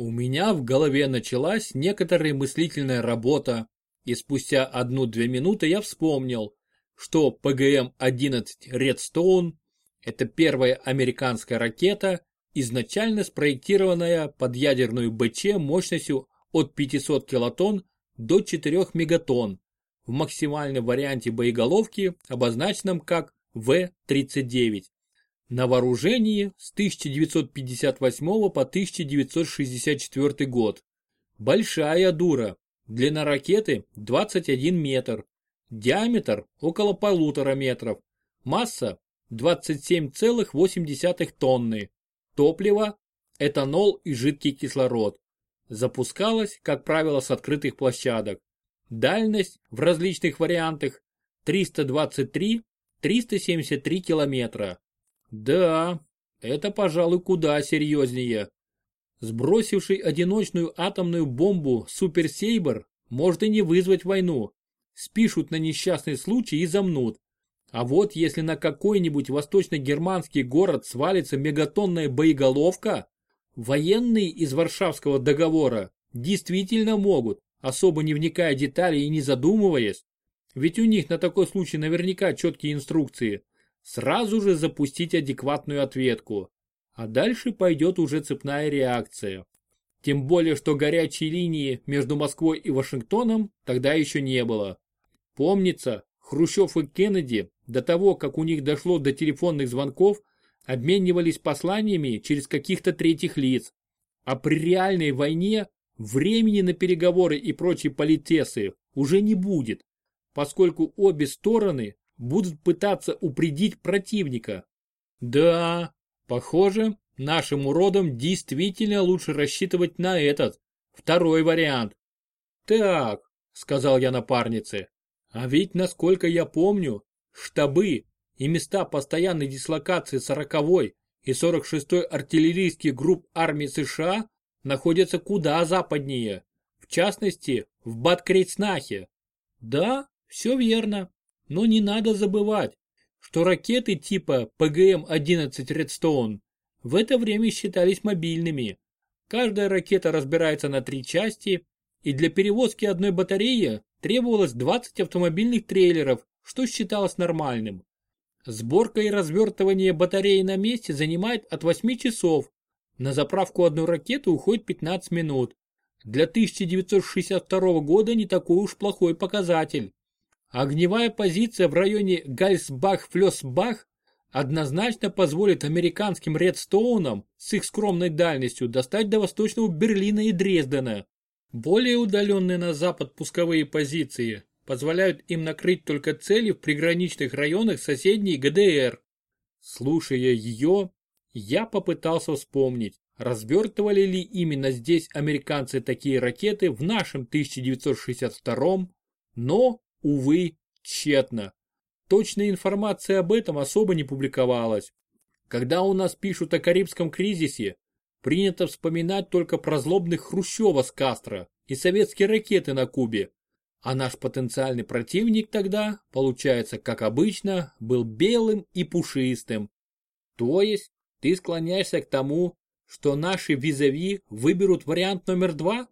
У меня в голове началась некоторая мыслительная работа, и спустя одну-две минуты я вспомнил, что ПГМ-11 Redstone – это первая американская ракета, изначально спроектированная под ядерную БЧ мощностью от 500 килотонн до 4 мегатонн, в максимальном варианте боеголовки, обозначенном как В-39 на вооружении с 1958 по 1964 год. Большая дура. Длина ракеты 21 метр. Диаметр около полутора метров. Масса 27,8 тонны. Топливо – этанол и жидкий кислород. Запускалась, как правило, с открытых площадок. Дальность в различных вариантах 323-373 километра. Да, это, пожалуй, куда серьезнее. Сбросивший одиночную атомную бомбу Супер Сейбр может и не вызвать войну. Спишут на несчастный случай и замнут. А вот если на какой-нибудь восточно-германский город свалится мегатонная боеголовка, военные из Варшавского договора действительно могут, особо не вникая в детали и не задумываясь, ведь у них на такой случай наверняка четкие инструкции, сразу же запустить адекватную ответку. А дальше пойдет уже цепная реакция. Тем более, что горячей линии между Москвой и Вашингтоном тогда еще не было. Помнится, Хрущев и Кеннеди до того, как у них дошло до телефонных звонков, обменивались посланиями через каких-то третьих лиц. А при реальной войне времени на переговоры и прочие политесы уже не будет, поскольку обе стороны будут пытаться упредить противника. Да, похоже, нашим уродам действительно лучше рассчитывать на этот, второй вариант. Так, сказал я напарнице, а ведь, насколько я помню, штабы и места постоянной дислокации 40-й и 46-й артиллерийских групп армии США находятся куда западнее, в частности, в Баткрейцнахе. Да, все верно. Но не надо забывать, что ракеты типа ПГМ-11 Redstone в это время считались мобильными. Каждая ракета разбирается на три части, и для перевозки одной батареи требовалось 20 автомобильных трейлеров, что считалось нормальным. Сборка и развертывание батареи на месте занимает от 8 часов. На заправку одной ракеты уходит 15 минут. Для 1962 года не такой уж плохой показатель. Огневая позиция в районе Гальсбах-Флёсбах однозначно позволит американским Редстоунам с их скромной дальностью достать до восточного Берлина и Дрездена. Более удаленные на запад пусковые позиции позволяют им накрыть только цели в приграничных районах соседней ГДР. Слушая ее, я попытался вспомнить, развертывали ли именно здесь американцы такие ракеты в нашем 1962 но Увы, тщетно. Точная информация об этом особо не публиковалась. Когда у нас пишут о Карибском кризисе, принято вспоминать только про злобных Хрущева с Кастро и советские ракеты на Кубе. А наш потенциальный противник тогда, получается, как обычно, был белым и пушистым. То есть, ты склоняешься к тому, что наши визави выберут вариант номер два?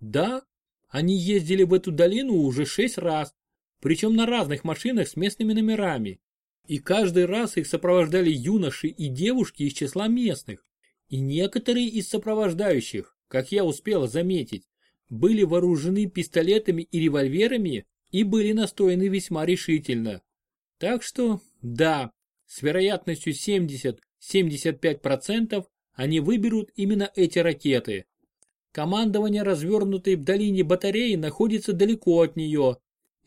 Да, они ездили в эту долину уже шесть раз, причем на разных машинах с местными номерами. И каждый раз их сопровождали юноши и девушки из числа местных. И некоторые из сопровождающих, как я успела заметить, были вооружены пистолетами и револьверами и были настроены весьма решительно. Так что, да, с вероятностью 70-75% они выберут именно эти ракеты. Командование развернутой в долине батареи находится далеко от нее,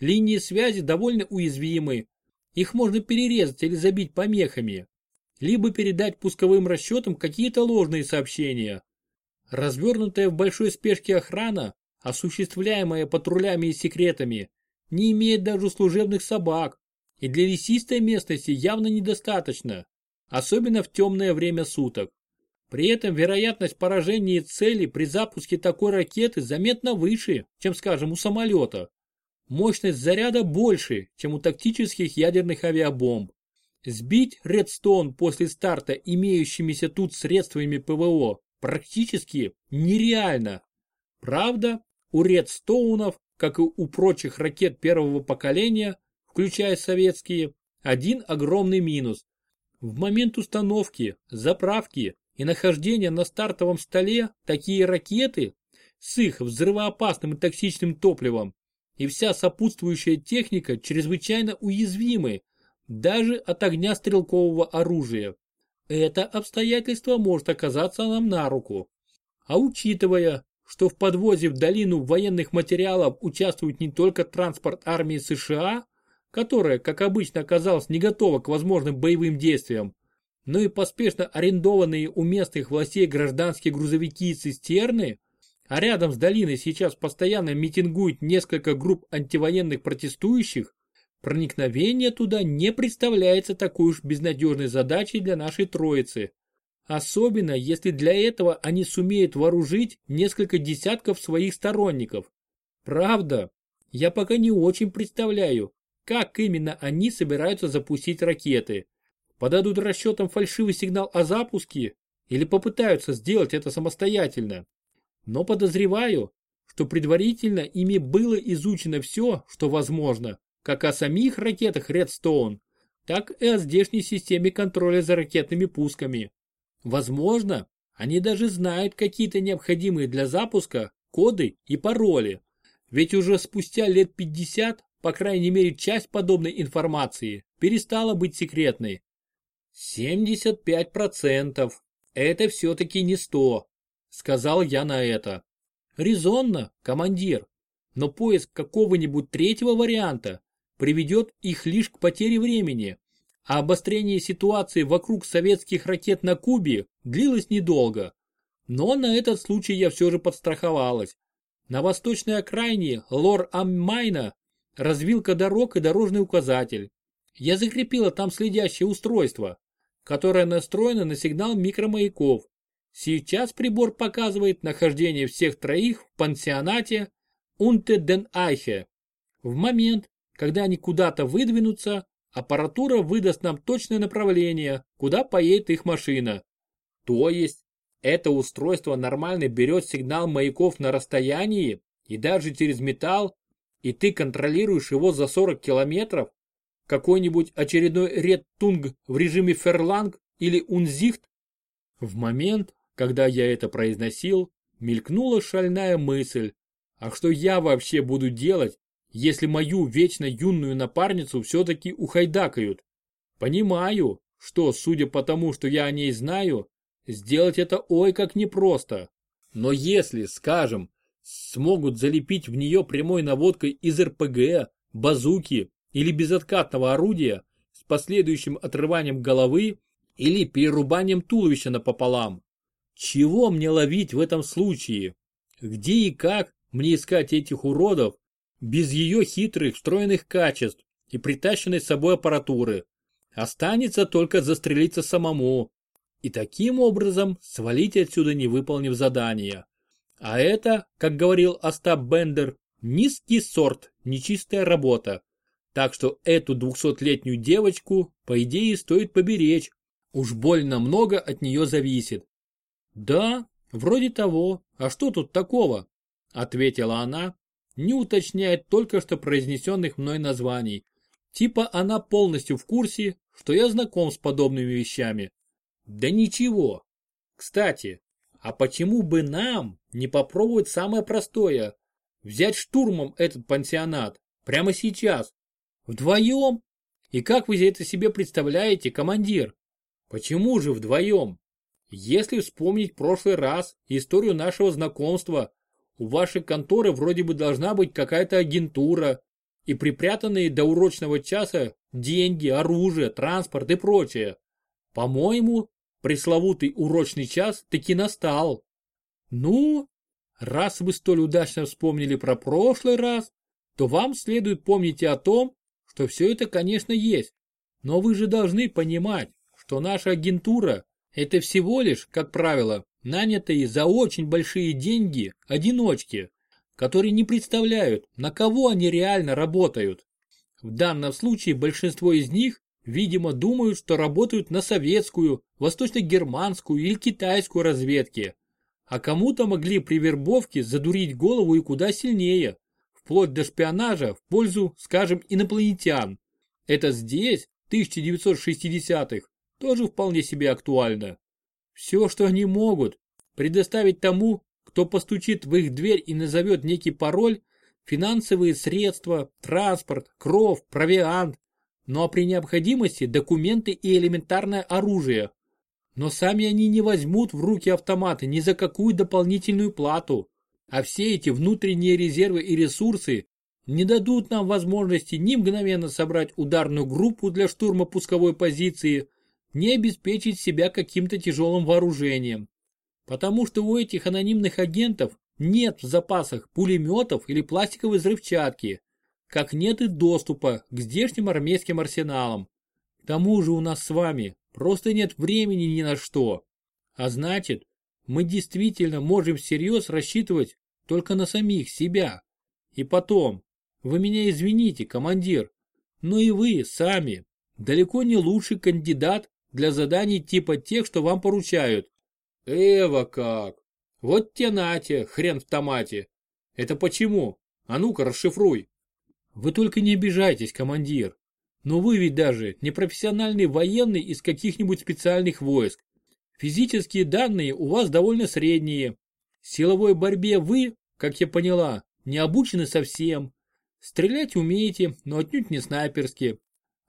Линии связи довольно уязвимы. Их можно перерезать или забить помехами. Либо передать пусковым расчетам какие-то ложные сообщения. Развернутая в большой спешке охрана, осуществляемая патрулями и секретами, не имеет даже служебных собак. И для лесистой местности явно недостаточно, особенно в темное время суток. При этом вероятность поражения цели при запуске такой ракеты заметно выше, чем, скажем, у самолета. Мощность заряда больше, чем у тактических ядерных авиабомб. Сбить Редстоун после старта имеющимися тут средствами ПВО практически нереально. Правда, у Редстоунов, как и у прочих ракет первого поколения, включая советские, один огромный минус. В момент установки, заправки и нахождения на стартовом столе такие ракеты с их взрывоопасным и токсичным топливом и вся сопутствующая техника чрезвычайно уязвимы даже от огня стрелкового оружия. Это обстоятельство может оказаться нам на руку. А учитывая, что в подвозе в долину военных материалов участвует не только транспорт армии США, которая, как обычно, оказалась не готова к возможным боевым действиям, но и поспешно арендованные у местных властей гражданские грузовики и цистерны, а рядом с долиной сейчас постоянно митингует несколько групп антивоенных протестующих, проникновение туда не представляется такой уж безнадежной задачей для нашей троицы. Особенно, если для этого они сумеют вооружить несколько десятков своих сторонников. Правда, я пока не очень представляю, как именно они собираются запустить ракеты. Подадут расчетам фальшивый сигнал о запуске или попытаются сделать это самостоятельно. Но подозреваю, что предварительно ими было изучено все, что возможно, как о самих ракетах Redstone, так и о здешней системе контроля за ракетными пусками. Возможно, они даже знают какие-то необходимые для запуска коды и пароли, ведь уже спустя лет 50 по крайней мере часть подобной информации, перестала быть секретной. 75%. Это все-таки не 100, сказал я на это. Резонно, командир, но поиск какого-нибудь третьего варианта приведет их лишь к потере времени, а обострение ситуации вокруг советских ракет на Кубе длилось недолго. Но на этот случай я все же подстраховалась. На восточной окраине Лор-Аммайна развилка дорог и дорожный указатель. Я закрепила там следящее устройство, которое настроено на сигнал микромаяков. Сейчас прибор показывает нахождение всех троих в пансионате Унте ден Айхе. В момент, когда они куда-то выдвинутся, аппаратура выдаст нам точное направление, куда поедет их машина. То есть, это устройство нормально берет сигнал маяков на расстоянии и даже через металл и ты контролируешь его за 40 километров, какой-нибудь очередной редтунг в режиме ферланг или унзихт? В момент, когда я это произносил, мелькнула шальная мысль, а что я вообще буду делать, если мою вечно юную напарницу все-таки ухайдакают? Понимаю, что, судя по тому, что я о ней знаю, сделать это ой как непросто. Но если, скажем, смогут залепить в нее прямой наводкой из РПГ, базуки или безоткатного орудия с последующим отрыванием головы или перерубанием туловища напополам. Чего мне ловить в этом случае? Где и как мне искать этих уродов без ее хитрых встроенных качеств и притащенной с собой аппаратуры? Останется только застрелиться самому и таким образом свалить отсюда не выполнив задание. А это, как говорил Остап Бендер, низкий сорт, нечистая работа. Так что эту двухсотлетнюю девочку, по идее, стоит поберечь. Уж больно много от нее зависит. Да, вроде того. А что тут такого? Ответила она, не уточняя только что произнесенных мной названий. Типа она полностью в курсе, что я знаком с подобными вещами. Да ничего. Кстати, а почему бы нам не попробовать самое простое? Взять штурмом этот пансионат. Прямо сейчас. Вдвоем? И как вы это себе представляете, командир? Почему же вдвоем? Если вспомнить прошлый раз, историю нашего знакомства, у вашей конторы вроде бы должна быть какая-то агентура и припрятанные до урочного часа деньги, оружие, транспорт и прочее. По-моему, пресловутый урочный час таки настал. Ну, раз вы столь удачно вспомнили про прошлый раз, то вам следует помнить и о том, что все это, конечно, есть. Но вы же должны понимать, что наша агентура – это всего лишь, как правило, нанятые за очень большие деньги одиночки, которые не представляют, на кого они реально работают. В данном случае большинство из них Видимо, думают, что работают на советскую, восточно-германскую или китайскую разведки. а кому-то могли при вербовке задурить голову и куда сильнее, вплоть до шпионажа в пользу, скажем, инопланетян. Это здесь, 1960-х, тоже вполне себе актуально. Все, что они могут, предоставить тому, кто постучит в их дверь и назовет некий пароль, финансовые средства, транспорт, кров, провиант, ну а при необходимости документы и элементарное оружие. Но сами они не возьмут в руки автоматы ни за какую дополнительную плату. А все эти внутренние резервы и ресурсы не дадут нам возможности ни мгновенно собрать ударную группу для штурма пусковой позиции, ни обеспечить себя каким-то тяжелым вооружением. Потому что у этих анонимных агентов нет в запасах пулеметов или пластиковой взрывчатки, как нет и доступа к здешним армейским арсеналам. К тому же у нас с вами просто нет времени ни на что. А значит, мы действительно можем всерьез рассчитывать только на самих себя. И потом, вы меня извините, командир, но и вы сами далеко не лучший кандидат для заданий типа тех, что вам поручают. Эва как! Вот те нате, хрен в томате. Это почему? А ну-ка расшифруй. Вы только не обижайтесь, командир. Но вы ведь даже не профессиональный военный из каких-нибудь специальных войск. Физические данные у вас довольно средние. В силовой борьбе вы, как я поняла, не обучены совсем. Стрелять умеете, но отнюдь не снайперски.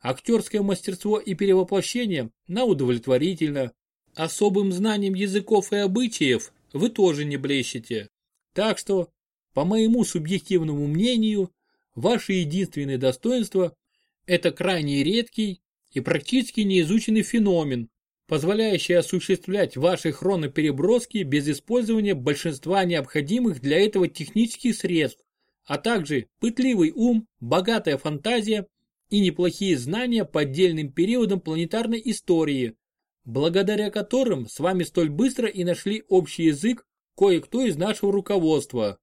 Актерское мастерство и перевоплощение на удовлетворительно. Особым знанием языков и обычаев вы тоже не блещете. Так что, по моему субъективному мнению, Ваше единственное достоинство – это крайне редкий и практически неизученный феномен, позволяющий осуществлять ваши хронопереброски без использования большинства необходимых для этого технических средств, а также пытливый ум, богатая фантазия и неплохие знания по отдельным периодам планетарной истории, благодаря которым с вами столь быстро и нашли общий язык кое-кто из нашего руководства.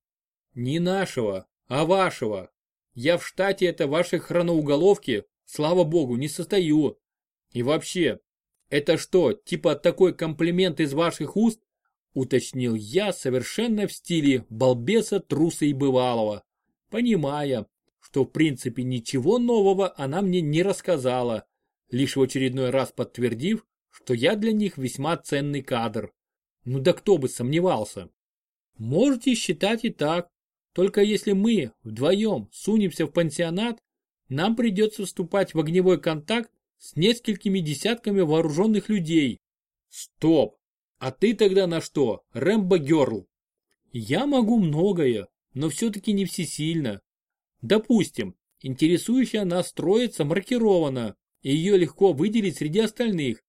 Не нашего, а вашего. Я в штате это вашей хроноуголовки, слава богу, не состою. И вообще, это что, типа такой комплимент из ваших уст? Уточнил я совершенно в стиле балбеса, труса и бывалого, понимая, что в принципе ничего нового она мне не рассказала, лишь в очередной раз подтвердив, что я для них весьма ценный кадр. Ну да кто бы сомневался. Можете считать и так, только если мы вдвоем сунемся в пансионат, нам придется вступать в огневой контакт с несколькими десятками вооруженных людей. Стоп! А ты тогда на что, Рэмбо Герл? Я могу многое, но все-таки не всесильно. Допустим, интересующая нас троица маркирована, и ее легко выделить среди остальных.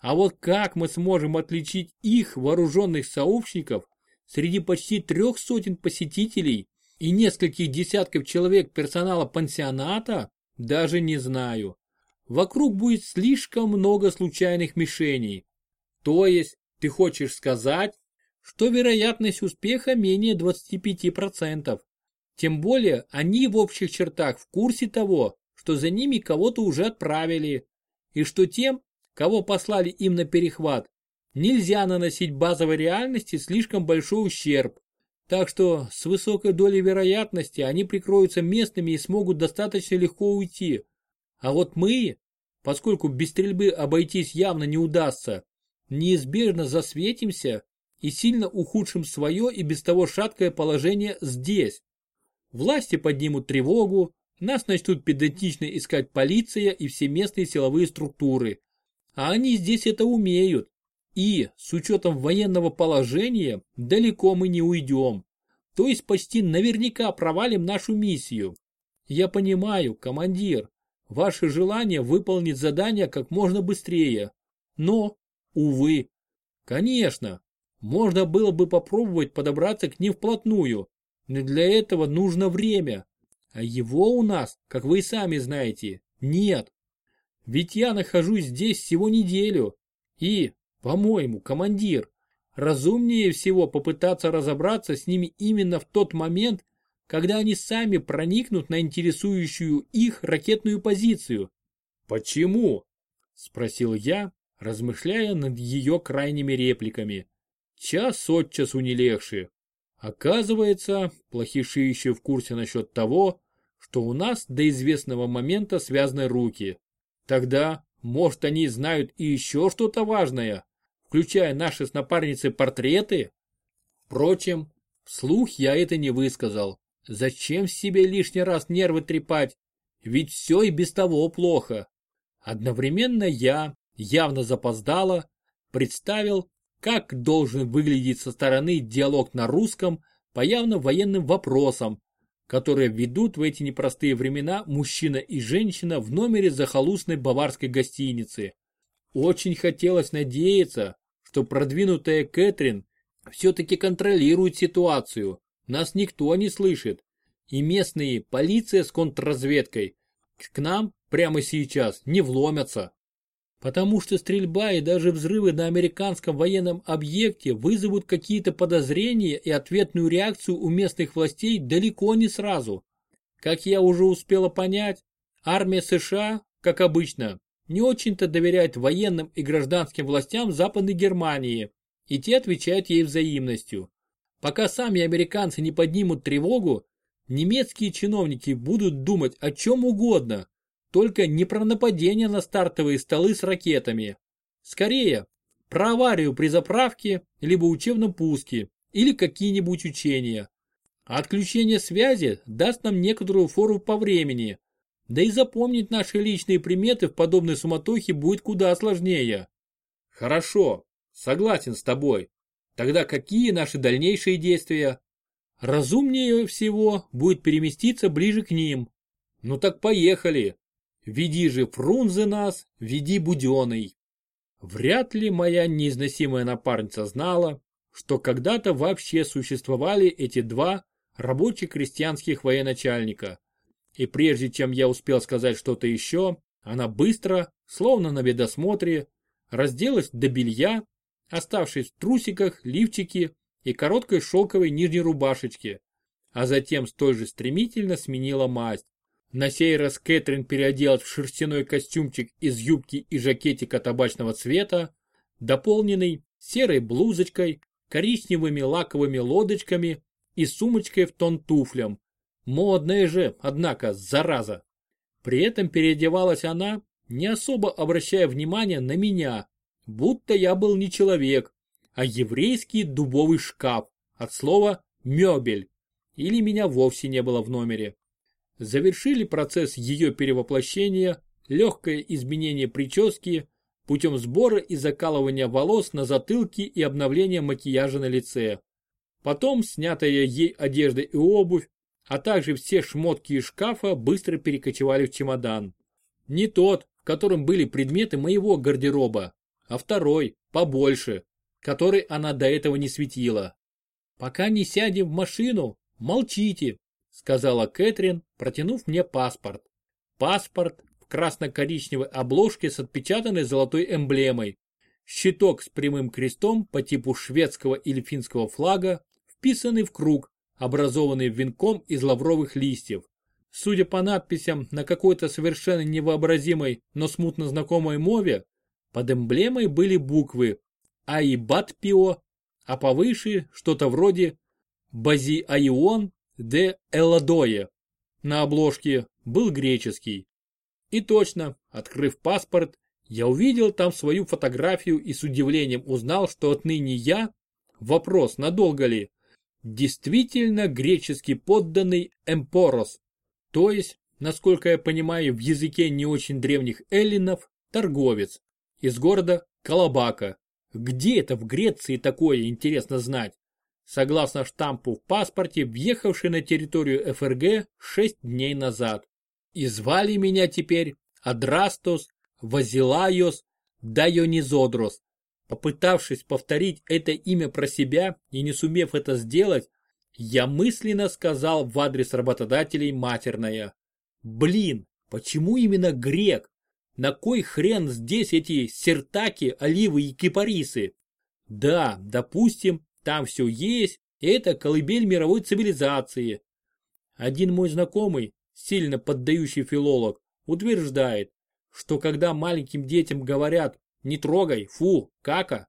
А вот как мы сможем отличить их вооруженных сообщников среди почти трех сотен посетителей, и нескольких десятков человек персонала пансионата, даже не знаю. Вокруг будет слишком много случайных мишеней. То есть, ты хочешь сказать, что вероятность успеха менее 25%. Тем более, они в общих чертах в курсе того, что за ними кого-то уже отправили, и что тем, кого послали им на перехват, нельзя наносить базовой реальности слишком большой ущерб. Так что с высокой долей вероятности они прикроются местными и смогут достаточно легко уйти. А вот мы, поскольку без стрельбы обойтись явно не удастся, неизбежно засветимся и сильно ухудшим свое и без того шаткое положение здесь. Власти поднимут тревогу, нас начнут педантично искать полиция и все местные силовые структуры. А они здесь это умеют. И, с учетом военного положения, далеко мы не уйдем. То есть почти наверняка провалим нашу миссию. Я понимаю, командир, ваше желание выполнить задание как можно быстрее. Но, увы, конечно, можно было бы попробовать подобраться к ним вплотную, но для этого нужно время. А его у нас, как вы и сами знаете, нет. Ведь я нахожусь здесь всего неделю. И, по-моему, командир, разумнее всего попытаться разобраться с ними именно в тот момент, когда они сами проникнут на интересующую их ракетную позицию. «Почему?» – спросил я, размышляя над ее крайними репликами. час от часу не легче. Оказывается, плохиши еще в курсе насчет того, что у нас до известного момента связаны руки. Тогда, может, они знают и еще что-то важное, включая наши с напарницей портреты? Впрочем, вслух я это не высказал. Зачем себе лишний раз нервы трепать? Ведь все и без того плохо. Одновременно я, явно запоздало, представил, как должен выглядеть со стороны диалог на русском по явно военным вопросам, которые ведут в эти непростые времена мужчина и женщина в номере захолустной баварской гостиницы. Очень хотелось надеяться, что продвинутая Кэтрин все-таки контролирует ситуацию, нас никто не слышит, и местные полиция с контрразведкой к нам прямо сейчас не вломятся. Потому что стрельба и даже взрывы на американском военном объекте вызовут какие-то подозрения и ответную реакцию у местных властей далеко не сразу. Как я уже успела понять, армия США, как обычно, не очень-то доверяет военным и гражданским властям Западной Германии, и те отвечают ей взаимностью. Пока сами американцы не поднимут тревогу, немецкие чиновники будут думать о чем угодно, только не про нападение на стартовые столы с ракетами. Скорее, про аварию при заправке, либо учебном пуске, или какие-нибудь учения. А отключение связи даст нам некоторую фору по времени. Да и запомнить наши личные приметы в подобной суматохе будет куда сложнее. Хорошо, согласен с тобой. Тогда какие наши дальнейшие действия? Разумнее всего будет переместиться ближе к ним. Ну так поехали. Веди же Фрунзе нас, веди Буденный. Вряд ли моя неизносимая напарница знала, что когда-то вообще существовали эти два рабочих крестьянских военачальника. И прежде чем я успел сказать что-то еще, она быстро, словно на видосмотре, разделась до белья, оставшись в трусиках, лифчике и короткой шелковой нижней рубашечке, а затем столь же стремительно сменила масть. На сей раз Кэтрин переоделась в шерстяной костюмчик из юбки и жакетика табачного цвета, дополненный серой блузочкой, коричневыми лаковыми лодочками и сумочкой в тон туфлям. Модная же, однако, зараза. При этом переодевалась она, не особо обращая внимания на меня, будто я был не человек, а еврейский дубовый шкаф, от слова «мебель», или меня вовсе не было в номере. Завершили процесс ее перевоплощения, легкое изменение прически, путем сбора и закалывания волос на затылке и обновления макияжа на лице. Потом снятая ей одежда и обувь, а также все шмотки из шкафа быстро перекочевали в чемодан. Не тот, в котором были предметы моего гардероба, а второй, побольше, который она до этого не светила. «Пока не сядем в машину, молчите», сказала Кэтрин, протянув мне паспорт. Паспорт в красно-коричневой обложке с отпечатанной золотой эмблемой. Щиток с прямым крестом по типу шведского или финского флага, вписанный в круг, образованный венком из лавровых листьев. Судя по надписям на какой-то совершенно невообразимой, но смутно знакомой мове, под эмблемой были буквы Аибатпио, а повыше что-то вроде Бази Айон де Элладое. На обложке был греческий. И точно, открыв паспорт, я увидел там свою фотографию и с удивлением узнал, что отныне я, вопрос надолго ли, действительно греческий подданный Эмпорос, то есть, насколько я понимаю, в языке не очень древних эллинов, торговец, из города Калабака. Где это в Греции такое, интересно знать? Согласно штампу в паспорте, въехавший на территорию ФРГ 6 дней назад. И звали меня теперь Адрастос Вазилайос Дайонизодрос. Попытавшись повторить это имя про себя и не сумев это сделать, я мысленно сказал в адрес работодателей матерное. Блин, почему именно грек? На кой хрен здесь эти сертаки, оливы и кипарисы? Да, допустим, там все есть, и это колыбель мировой цивилизации. Один мой знакомый, сильно поддающий филолог, утверждает, что когда маленьким детям говорят «не трогай, фу, кака»,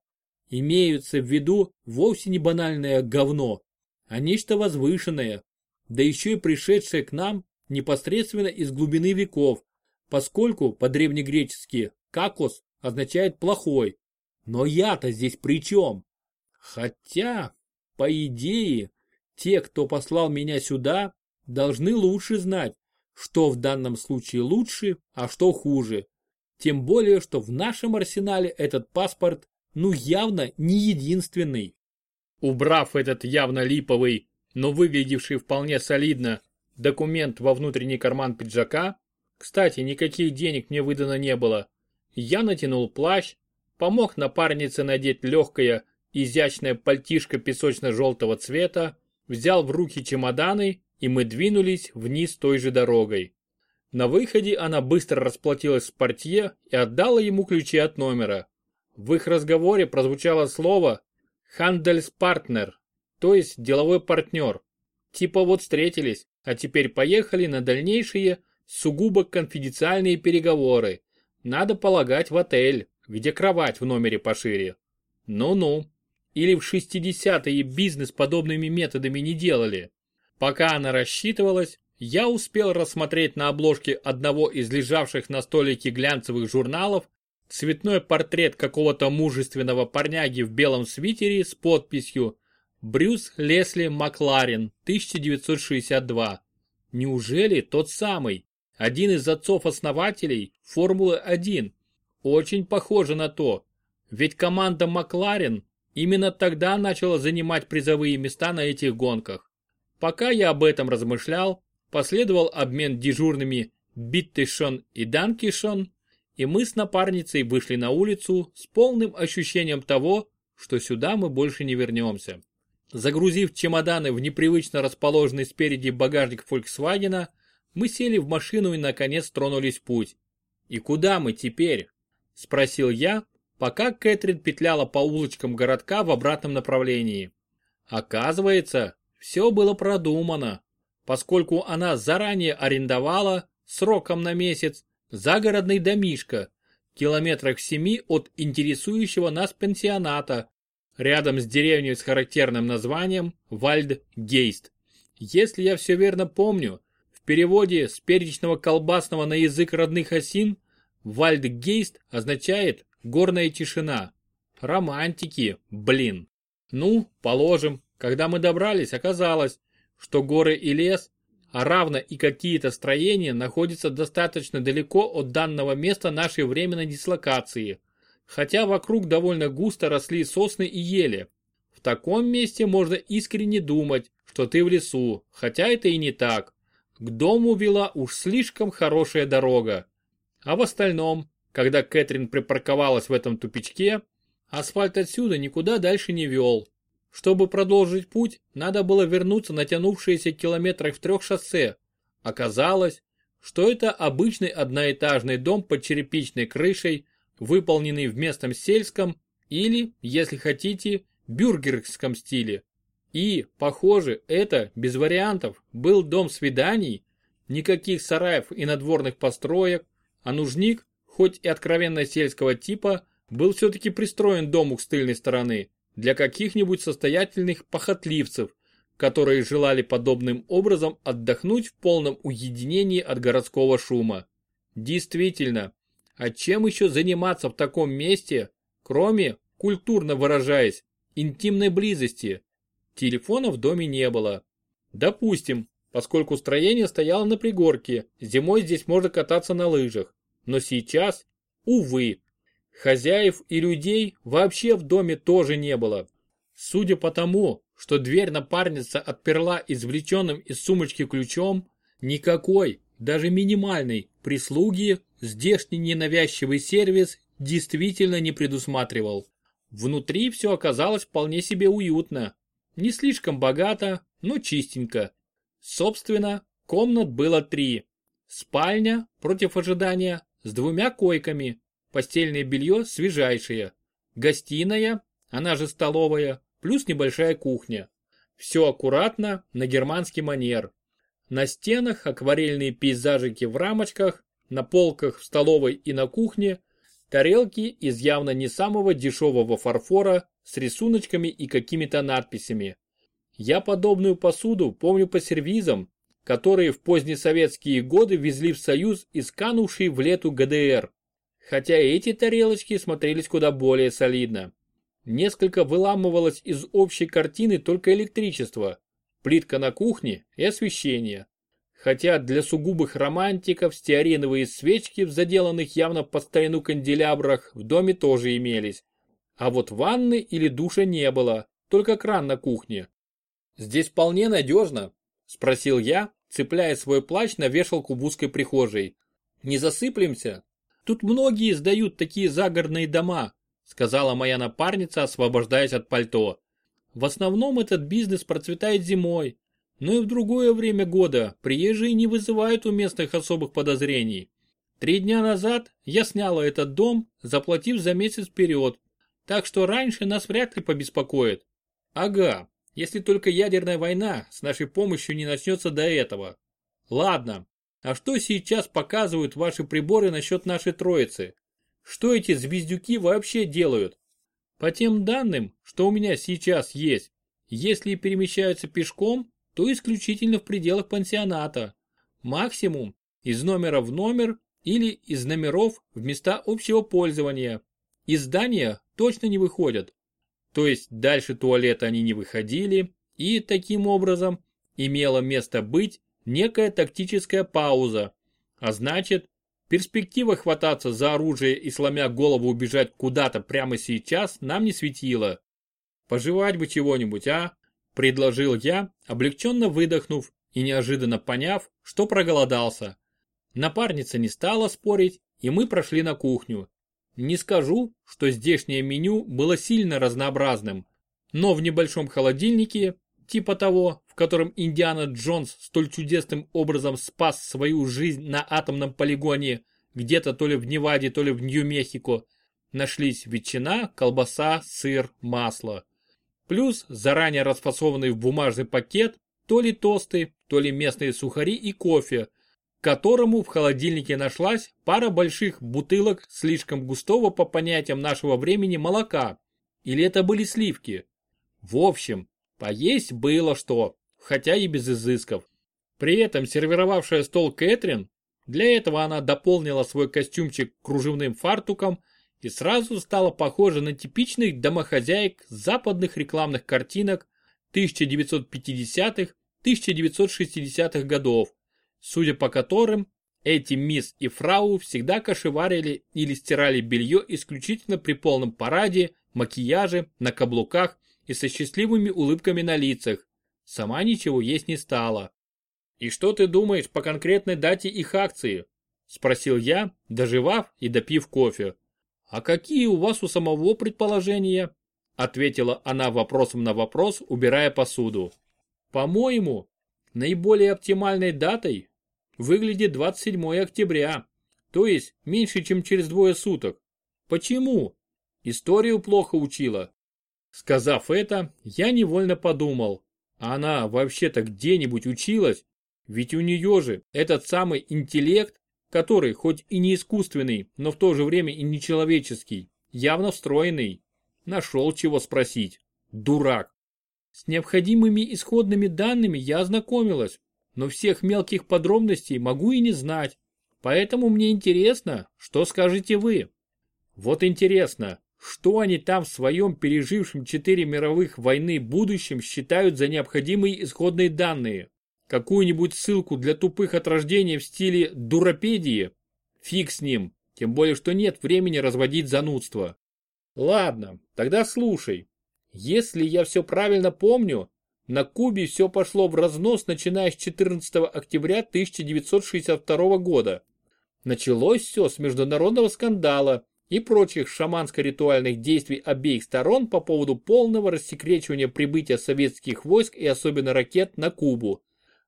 имеются в виду вовсе не банальное говно, а нечто возвышенное, да еще и пришедшее к нам непосредственно из глубины веков, поскольку по-древнегречески «какос» означает «плохой». Но я-то здесь при чем? Хотя, по идее, те, кто послал меня сюда, должны лучше знать, что в данном случае лучше, а что хуже. Тем более, что в нашем арсенале этот паспорт ну явно не единственный. Убрав этот явно липовый, но выглядевший вполне солидно, документ во внутренний карман пиджака, кстати, никаких денег мне выдано не было, я натянул плащ, помог напарнице надеть легкое, изящное пальтишко песочно-желтого цвета, взял в руки чемоданы, и мы двинулись вниз той же дорогой. На выходе она быстро расплатилась с портье и отдала ему ключи от номера. В их разговоре прозвучало слово «хандельспартнер», то есть деловой партнер. Типа вот встретились, а теперь поехали на дальнейшие сугубо конфиденциальные переговоры. Надо полагать в отель, где кровать в номере пошире. Ну-ну. Или в 60-е бизнес подобными методами не делали. Пока она рассчитывалась, я успел рассмотреть на обложке одного из лежавших на столике глянцевых журналов цветной портрет какого-то мужественного парняги в белом свитере с подписью «Брюс Лесли Макларен, 1962». Неужели тот самый, один из отцов-основателей Формулы-1? Очень похоже на то, ведь команда Макларен именно тогда начала занимать призовые места на этих гонках. Пока я об этом размышлял, последовал обмен дежурными Bitte schön и Danke schön, и мы с напарницей вышли на улицу с полным ощущением того, что сюда мы больше не вернемся. Загрузив чемоданы в непривычно расположенный спереди багажник Фольксвагена, мы сели в машину и наконец тронулись в путь. «И куда мы теперь?» – спросил я, пока Кэтрин петляла по улочкам городка в обратном направлении. Оказывается, все было продумано, поскольку она заранее арендовала сроком на месяц загородный домишко, километрах семи от интересующего нас пенсионата, рядом с деревней с характерным названием Вальдгейст. Если я все верно помню, в переводе с перечно-колбасного на язык родных осин Вальдгейст означает «горная тишина». Романтики, блин. Ну, положим, когда мы добрались, оказалось, что горы и лес а равно и какие-то строения находятся достаточно далеко от данного места нашей временной дислокации, хотя вокруг довольно густо росли сосны и ели. В таком месте можно искренне думать, что ты в лесу, хотя это и не так. К дому вела уж слишком хорошая дорога. А в остальном, когда Кэтрин припарковалась в этом тупичке, асфальт отсюда никуда дальше не вел. Чтобы продолжить путь, надо было вернуться на тянувшиеся километрах в трех шоссе. Оказалось, что это обычный одноэтажный дом под черепичной крышей, выполненный в местном сельском или, если хотите, бюргерском стиле. И, похоже, это, без вариантов, был дом свиданий, никаких сараев и надворных построек, а нужник, хоть и откровенно сельского типа, был все-таки пристроен дому с тыльной стороны для каких-нибудь состоятельных похотливцев, которые желали подобным образом отдохнуть в полном уединении от городского шума. Действительно, а чем еще заниматься в таком месте, кроме, культурно выражаясь, интимной близости? Телефона в доме не было. Допустим, поскольку строение стояло на пригорке, зимой здесь можно кататься на лыжах. Но сейчас, увы, Хозяев и людей вообще в доме тоже не было. Судя по тому, что дверь напарница отперла извлеченным из сумочки ключом, никакой, даже минимальной, прислуги здешний ненавязчивый сервис действительно не предусматривал. Внутри все оказалось вполне себе уютно. Не слишком богато, но чистенько. Собственно, комнат было три. Спальня, против ожидания, с двумя койками, постельное белье свежайшее, гостиная, она же столовая, плюс небольшая кухня. Все аккуратно, на германский манер. На стенах акварельные пейзажики в рамочках, на полках в столовой и на кухне Тарелки из явно не самого дешевого фарфора с рисуночками и какими-то надписями. Я подобную посуду помню по сервизам, которые в поздние советские годы везли в Союз из канувшей в лету ГДР. Хотя эти тарелочки смотрелись куда более солидно. Несколько выламывалось из общей картины только электричество, плитка на кухне и освещение. Хотя для сугубых романтиков стеариновые свечки в заделанных явно под старину канделябрах в доме тоже имелись. А вот ванны или душа не было, только кран на кухне. «Здесь вполне надежно?» – спросил я, цепляя свой плащ на вешалку в узкой прихожей. «Не засыплемся? Тут многие сдают такие загородные дома», – сказала моя напарница, освобождаясь от пальто. «В основном этот бизнес процветает зимой, но и в другое время года приезжие не вызывают у местных особых подозрений. Три дня назад я сняла этот дом, заплатив за месяц вперед, так что раньше нас вряд ли побеспокоит. Ага, если только ядерная война с нашей помощью не начнется до этого. Ладно, а что сейчас показывают ваши приборы насчет нашей троицы? Что эти звездюки вообще делают? По тем данным, что у меня сейчас есть, если перемещаются пешком, то исключительно в пределах пансионата. Максимум из номера в номер или из номеров в места общего пользования. Из здания точно не выходят. То есть дальше туалета они не выходили, и таким образом имела место быть некая тактическая пауза. А значит, перспектива хвататься за оружие и сломя голову убежать куда-то прямо сейчас нам не светила. Пожевать бы чего-нибудь, а? Предложил я, облегченно выдохнув и неожиданно поняв, что проголодался. Напарница не стала спорить, и мы прошли на кухню. Не скажу, что здешнее меню было сильно разнообразным, но в небольшом холодильнике, типа того, в котором Индиана Джонс столь чудесным образом спас свою жизнь на атомном полигоне, где-то то ли в Неваде, то ли в Нью-Мехико, нашлись ветчина, колбаса, сыр, масло. Плюс заранее расфасованный в бумажный пакет то ли тосты, то ли местные сухари и кофе, которому в холодильнике нашлась пара больших бутылок слишком густого по понятиям нашего времени молока. Или это были сливки. В общем, поесть было что, хотя и без изысков. При этом сервировавшая стол Кэтрин, для этого она дополнила свой костюмчик кружевным фартуком и сразу стала похожа на типичных домохозяек западных рекламных картинок 1950-1960-х годов, судя по которым эти мисс и фрау всегда кошеварили или стирали белье исключительно при полном параде, макияже, на каблуках и со счастливыми улыбками на лицах. Сама ничего есть не стала. «И что ты думаешь по конкретной дате их акции?» – спросил я, доживав и допив кофе. «А какие у вас у самого предположения?» Ответила она вопросом на вопрос, убирая посуду. «По-моему, наиболее оптимальной датой выглядит 27 октября, то есть меньше, чем через двое суток. Почему? Историю плохо учила». Сказав это, я невольно подумал, она вообще-то где-нибудь училась, ведь у нее же этот самый интеллект который хоть и не искусственный, но в то же время и не человеческий, явно встроенный. Нашел чего спросить. Дурак. С необходимыми исходными данными я ознакомилась, но всех мелких подробностей могу и не знать. Поэтому мне интересно, что скажете вы. Вот интересно, что они там в своем пережившем четыре мировых войны будущем считают за необходимые исходные данные? Какую-нибудь ссылку для тупых от рождения в стиле «дуропедии»? Фиг с ним, тем более что нет времени разводить занудство. Ладно, тогда слушай. Если я все правильно помню, на Кубе все пошло в разнос, начиная с 14 октября 1962 года. Началось все с международного скандала и прочих шаманско-ритуальных действий обеих сторон по поводу полного рассекречивания прибытия советских войск и особенно ракет на Кубу.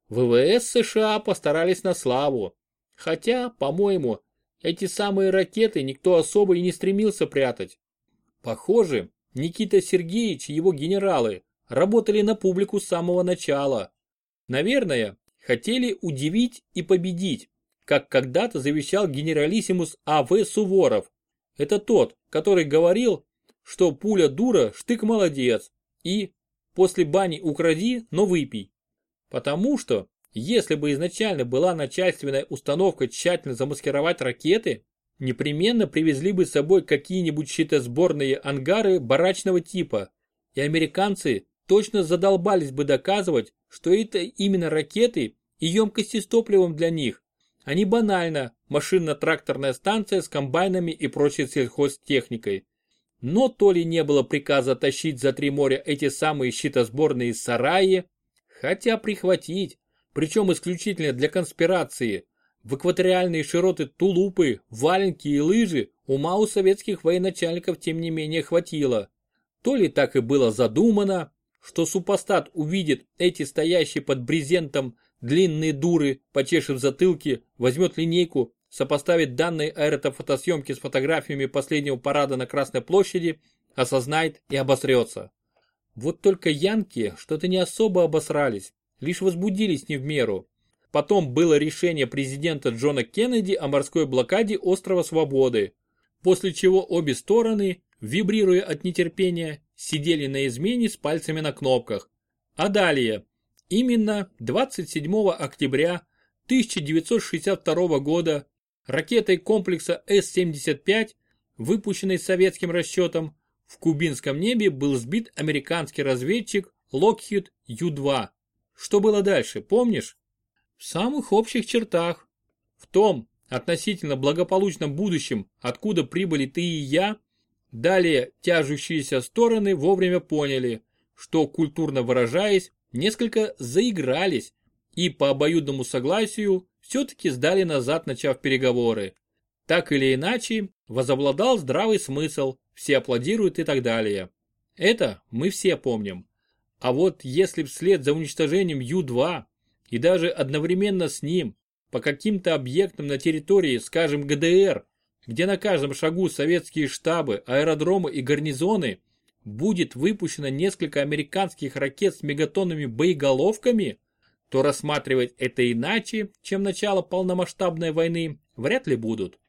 ВВС США постарались на славу. Хотя, по-моему, эти самые ракеты никто особо и не стремился прятать. Похоже, Никита Сергеевич и его генералы работали на публику с самого начала. Наверное, хотели удивить и победить, как когда-то завещал генералиссимус А.В. Суворов. это тот, который говорил, что пуля дура, штык молодец, и после бани укради, но выпей. Потому что, если бы изначально была начальственная установка тщательно замаскировать ракеты, непременно привезли бы с собой какие-нибудь щитосборные ангары барачного типа, и американцы точно задолбались бы доказывать, что это именно ракеты и емкости с топливом для них, а не банально машинно-тракторная станция с комбайнами и прочей сельхозтехникой. Но то ли не было приказа тащить за три моря эти самые щитосборные сараи, хотя прихватить, причем исключительно для конспирации, в экваториальные широты тулупы, валенки и лыжи ума у советских военачальников тем не менее хватило. То ли так и было задумано, что супостат увидит эти стоящие под брезентом длинные дуры, почешет затылки, возьмет линейку, сопоставит данные аэротофотосъемки с фотографиями последнего парада на Красной площади, осознает и обосрется. Вот только янки что-то не особо обосрались, лишь возбудились не в меру. Потом было решение президента Джона Кеннеди о морской блокаде острова Свободы, после чего обе стороны, вибрируя от нетерпения, сидели на измене с пальцами на кнопках. А далее, именно 27 октября 1962 года ракетой комплекса С-75, выпущенной советским расчетом, в кубинском небе был сбит американский разведчик Lockheed U-2. Что было дальше, помнишь? В самых общих чертах. В том относительно благополучном будущем, откуда прибыли ты и я, далее тяжущиеся стороны вовремя поняли, что, культурно выражаясь, несколько заигрались и по обоюдному согласию все-таки сдали назад, начав переговоры. Так или иначе, возобладал здравый смысл, все аплодируют и так далее. Это мы все помним. А вот если вслед за уничтожением Ю-2 и даже одновременно с ним по каким-то объектам на территории, скажем, ГДР, где на каждом шагу советские штабы, аэродромы и гарнизоны, будет выпущено несколько американских ракет с мегатонными боеголовками, то рассматривать это иначе, чем начало полномасштабной войны, вряд ли будут.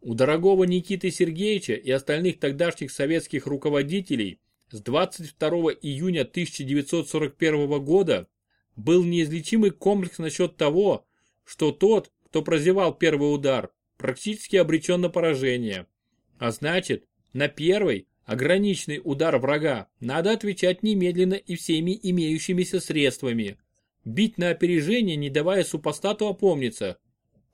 У дорогого Никиты Сергеевича и остальных тогдашних советских руководителей с 22 июня 1941 года был неизлечимый комплекс насчет того, что тот, кто прозевал первый удар, практически обречен на поражение. А значит, на первый, ограниченный удар врага надо отвечать немедленно и всеми имеющимися средствами. Бить на опережение, не давая супостату опомниться.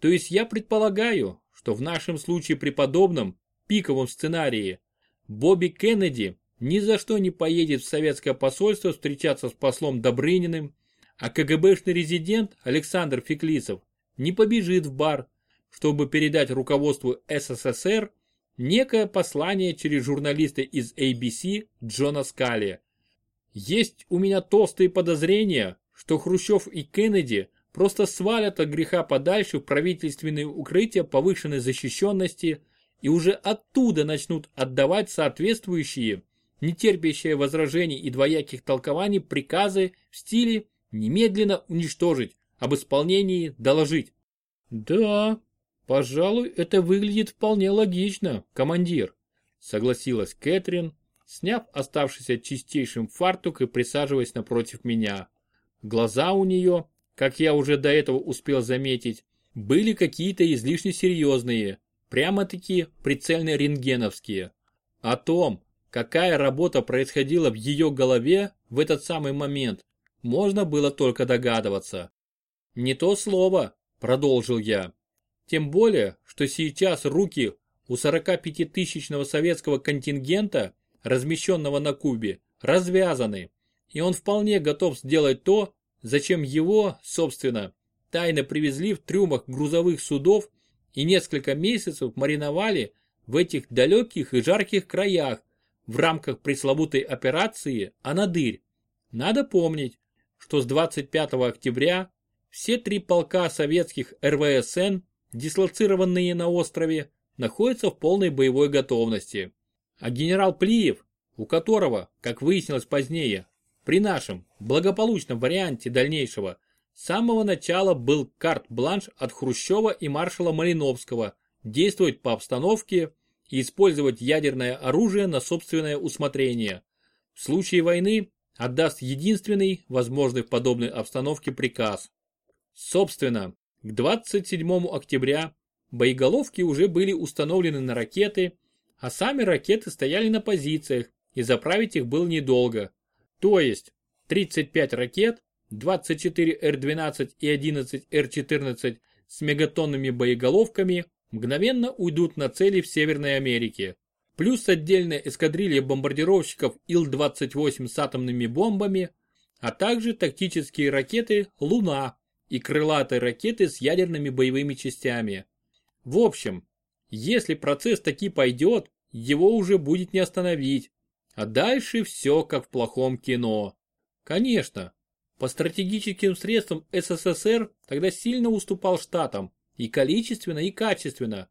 То есть я предполагаю, что в нашем случае при подобном, пиковом сценарии, Бобби Кеннеди ни за что не поедет в советское посольство встречаться с послом Добрыниным, а КГБшный резидент Александр Феклисов не побежит в бар, чтобы передать руководству СССР некое послание через журналиста из ABC Джона Скалли. Есть у меня толстые подозрения, что Хрущев и Кеннеди просто свалят от греха подальше в правительственные укрытия повышенной защищенности и уже оттуда начнут отдавать соответствующие, не терпящие возражений и двояких толкований приказы в стиле немедленно уничтожить, об исполнении доложить. Да, пожалуй, это выглядит вполне логично, командир, согласилась Кэтрин, сняв оставшийся чистейшим фартук и присаживаясь напротив меня. Глаза у нее, как я уже до этого успел заметить, были какие-то излишне серьезные, прямо-таки прицельно-рентгеновские. О том, какая работа происходила в ее голове в этот самый момент, можно было только догадываться. «Не то слово», — продолжил я. «Тем более, что сейчас руки у 45-тысячного советского контингента, размещенного на Кубе, развязаны и он вполне готов сделать то, зачем его, собственно, тайно привезли в трюмах грузовых судов и несколько месяцев мариновали в этих далеких и жарких краях в рамках пресловутой операции «Анадырь». Надо помнить, что с 25 октября все три полка советских РВСН, дислоцированные на острове, находятся в полной боевой готовности. А генерал Плиев, у которого, как выяснилось позднее, при нашем благополучном варианте дальнейшего с самого начала был карт-бланш от Хрущева и маршала Малиновского действовать по обстановке и использовать ядерное оружие на собственное усмотрение. В случае войны отдаст единственный, возможный в подобной обстановке приказ. Собственно, к 27 октября боеголовки уже были установлены на ракеты, а сами ракеты стояли на позициях, и заправить их было недолго. То есть 35 ракет, 24 Р-12 и 11 Р-14 с мегатонными боеголовками мгновенно уйдут на цели в Северной Америке. Плюс отдельная эскадрилья бомбардировщиков Ил-28 с атомными бомбами, а также тактические ракеты «Луна» и крылатые ракеты с ядерными боевыми частями. В общем, если процесс таки пойдет, его уже будет не остановить. А дальше все как в плохом кино. Конечно, по стратегическим средствам СССР тогда сильно уступал Штатам, и количественно, и качественно.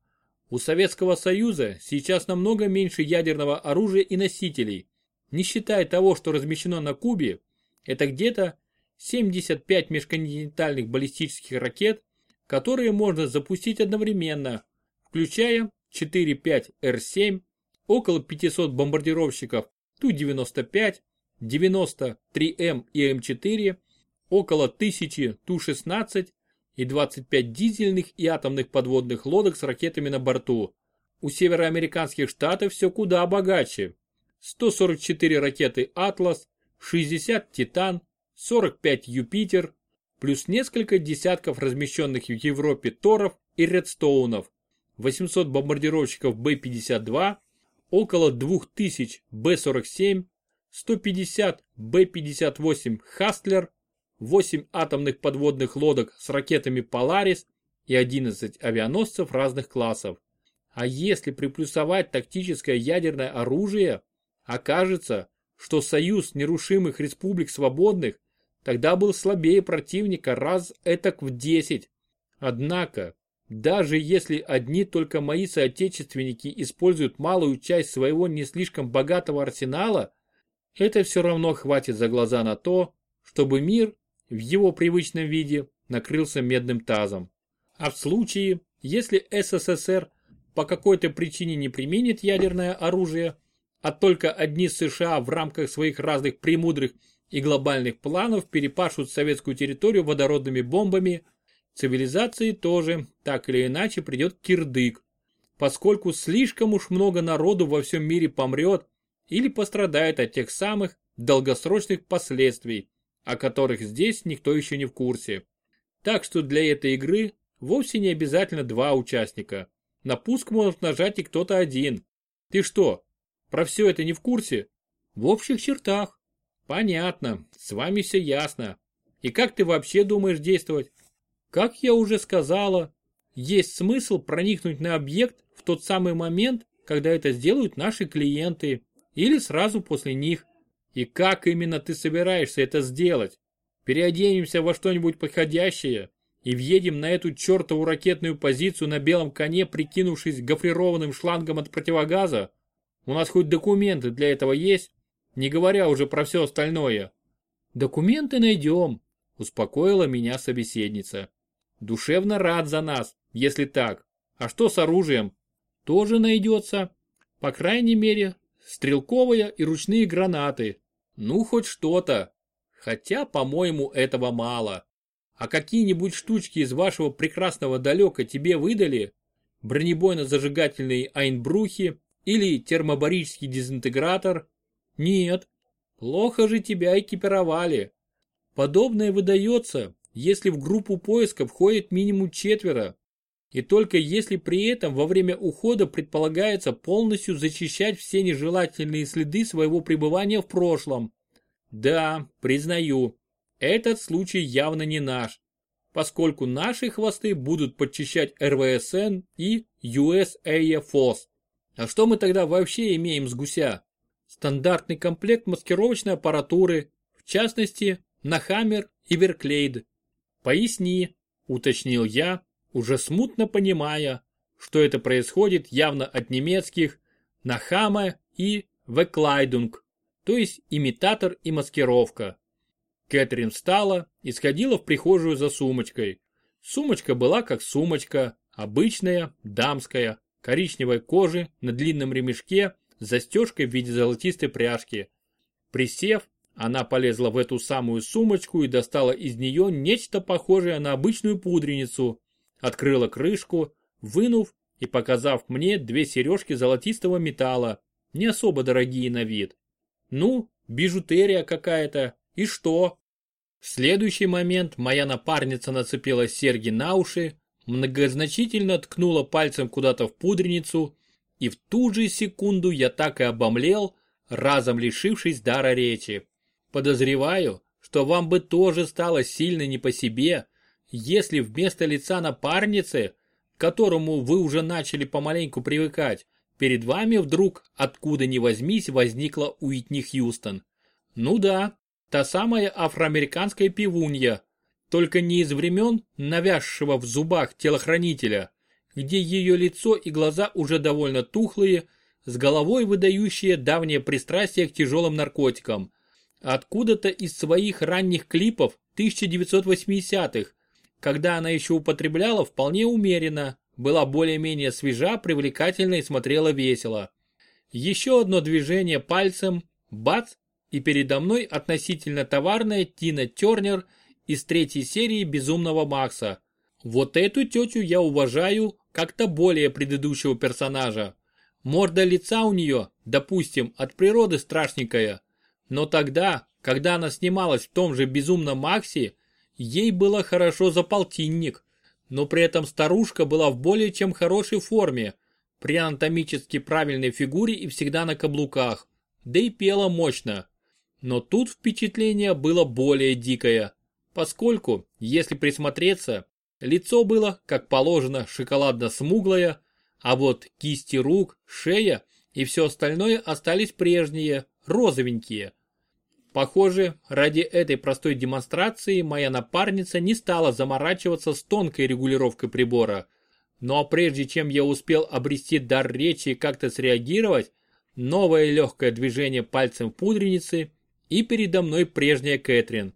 У Советского Союза сейчас намного меньше ядерного оружия и носителей. Не считая того, что размещено на Кубе, это где-то 75 межконтинентальных баллистических ракет, которые можно запустить одновременно, включая 4-5 Р-7, около 500 бомбардировщиков Ту-95, 90 3М и М4, около 1000 Ту-16 и 25 дизельных и атомных подводных лодок с ракетами на борту. У североамериканских штатов все куда богаче. 144 ракеты «Атлас», 60 «Титан», 45 «Юпитер», плюс несколько десятков размещенных в Европе «Торов» и «Редстоунов», 800 бомбардировщиков Б-52, около 2000 Б-47, 150 Б-58 «Хастлер», 8 атомных подводных лодок с ракетами «Поларис» и 11 авианосцев разных классов. А если приплюсовать тактическое ядерное оружие, окажется, что Союз нерушимых республик свободных тогда был слабее противника раз этак в 10. Однако, даже если одни только мои соотечественники используют малую часть своего не слишком богатого арсенала, это все равно хватит за глаза на то, чтобы мир в его привычном виде накрылся медным тазом. А в случае, если СССР по какой-то причине не применит ядерное оружие, а только одни США в рамках своих разных премудрых и глобальных планов перепашут советскую территорию водородными бомбами, цивилизации тоже так или иначе придет кирдык, поскольку слишком уж много народу во всем мире помрет или пострадает от тех самых долгосрочных последствий, о которых здесь никто еще не в курсе. Так что для этой игры вовсе не обязательно два участника. На пуск может нажать и кто-то один. Ты что, про все это не в курсе? В общих чертах. Понятно, с вами все ясно. И как ты вообще думаешь действовать? Как я уже сказала, есть смысл проникнуть на объект в тот самый момент, когда это сделают наши клиенты, или сразу после них. И как именно ты собираешься это сделать? Переоденемся во что-нибудь подходящее и въедем на эту чертову ракетную позицию на белом коне, прикинувшись гофрированным шлангом от противогаза? У нас хоть документы для этого есть? Не говоря уже про все остальное. Документы найдем, успокоила меня собеседница. Душевно рад за нас, если так. А что с оружием? Тоже найдется. По крайней мере, стрелковые и ручные гранаты. Ну, хоть что-то. Хотя, по-моему, этого мало. А какие-нибудь штучки из вашего прекрасного далека тебе выдали? Бронебойно-зажигательные айнбрухи или термобарический дезинтегратор? Нет. Плохо же тебя экипировали. Подобное выдается, если в группу поиска входит минимум четверо, и только если при этом во время ухода предполагается полностью зачищать все нежелательные следы своего пребывания в прошлом. Да, признаю, этот случай явно не наш, поскольку наши хвосты будут подчищать РВСН и USAFOS. А что мы тогда вообще имеем с гуся? Стандартный комплект маскировочной аппаратуры, в частности, на Хаммер и Верклейд. Поясни, уточнил я, уже смутно понимая, что это происходит явно от немецких «нахама» и «веклайдунг», то есть имитатор и маскировка. Кэтрин встала и сходила в прихожую за сумочкой. Сумочка была как сумочка, обычная, дамская, коричневой кожи на длинном ремешке с застежкой в виде золотистой пряжки. Присев, она полезла в эту самую сумочку и достала из нее нечто похожее на обычную пудреницу. Открыла крышку, вынув и показав мне две сережки золотистого металла, не особо дорогие на вид. Ну, бижутерия какая-то, и что? В следующий момент моя напарница нацепила серьги на уши, многозначительно ткнула пальцем куда-то в пудреницу, и в ту же секунду я так и обомлел, разом лишившись дара речи. Подозреваю, что вам бы тоже стало сильно не по себе, если вместо лица напарницы, к которому вы уже начали помаленьку привыкать, перед вами вдруг, откуда ни возьмись, возникла Уитни Хьюстон. Ну да, та самая афроамериканская пивунья, только не из времен навязшего в зубах телохранителя, где ее лицо и глаза уже довольно тухлые, с головой выдающие давнее пристрастие к тяжелым наркотикам. Откуда-то из своих ранних клипов 1980-х, когда она еще употребляла вполне умеренно, была более-менее свежа, привлекательна и смотрела весело. Еще одно движение пальцем, бац, и передо мной относительно товарная Тина Тернер из третьей серии «Безумного Макса». Вот эту тетю я уважаю как-то более предыдущего персонажа. Морда лица у нее, допустим, от природы страшненькая. Но тогда, когда она снималась в том же «Безумном Максе», ей было хорошо за полтинник. Но при этом старушка была в более чем хорошей форме, при анатомически правильной фигуре и всегда на каблуках. Да и пела мощно. Но тут впечатление было более дикое, поскольку, если присмотреться, лицо было, как положено, шоколадно-смуглое, а вот кисти рук, шея и все остальное остались прежние, розовенькие. Похоже, ради этой простой демонстрации моя напарница не стала заморачиваться с тонкой регулировкой прибора. Но прежде чем я успел обрести дар речи и как-то среагировать, новое легкое движение пальцем в пудренице и передо мной прежняя Кэтрин.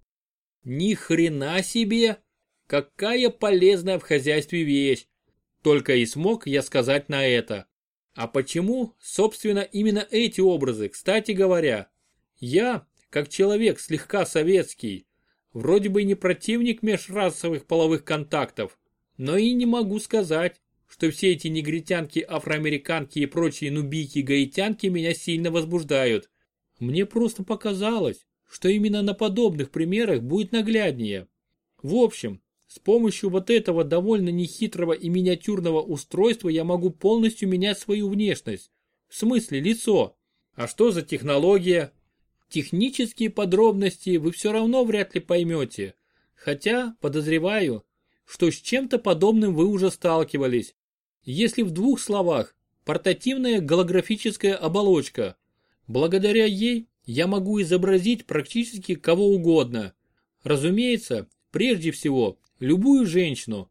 Ни хрена себе! Какая полезная в хозяйстве вещь! Только и смог я сказать на это. А почему, собственно, именно эти образы, кстати говоря? Я, как человек слегка советский, вроде бы не противник межрасовых половых контактов, но и не могу сказать, что все эти негритянки, афроамериканки и прочие нубийки-гаитянки меня сильно возбуждают. Мне просто показалось, что именно на подобных примерах будет нагляднее. В общем, с помощью вот этого довольно нехитрого и миниатюрного устройства я могу полностью менять свою внешность. В смысле лицо. А что за технология? Технические подробности вы все равно вряд ли поймете. Хотя, подозреваю, что с чем-то подобным вы уже сталкивались. Если в двух словах, портативная голографическая оболочка, Благодаря ей я могу изобразить практически кого угодно. Разумеется, прежде всего, любую женщину.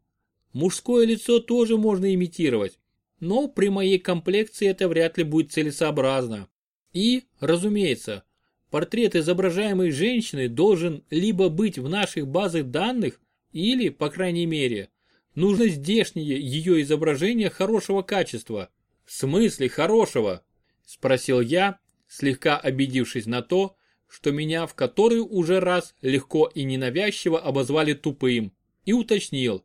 Мужское лицо тоже можно имитировать, но при моей комплекции это вряд ли будет целесообразно. И, разумеется, портрет изображаемой женщины должен либо быть в наших базах данных, или, по крайней мере, нужно здешнее ее изображение хорошего качества. В смысле хорошего? Спросил я, слегка обидевшись на то, что меня в который уже раз легко и ненавязчиво обозвали тупым, и уточнил.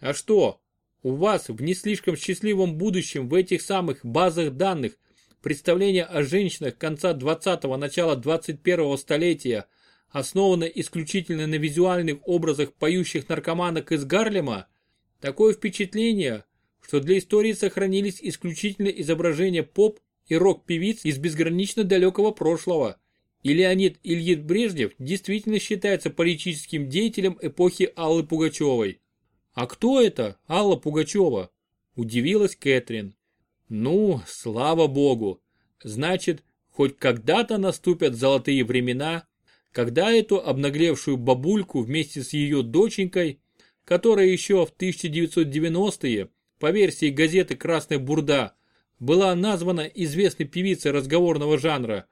А что, у вас в не слишком счастливом будущем в этих самых базах данных представление о женщинах конца 20-го, начала 21-го столетия основано исключительно на визуальных образах поющих наркоманок из Гарлема? Такое впечатление, что для истории сохранились исключительно изображения поп и рок-певиц из безгранично далекого прошлого. И Леонид Ильич Брежнев действительно считается политическим деятелем эпохи Аллы Пугачевой. А кто это, Алла Пугачева? Удивилась Кэтрин. Ну, слава богу. Значит, хоть когда-то наступят золотые времена, когда эту обнаглевшую бабульку вместе с ее доченькой, которая еще в 1990-е, по версии газеты «Красная бурда», была названа известной певицей разговорного жанра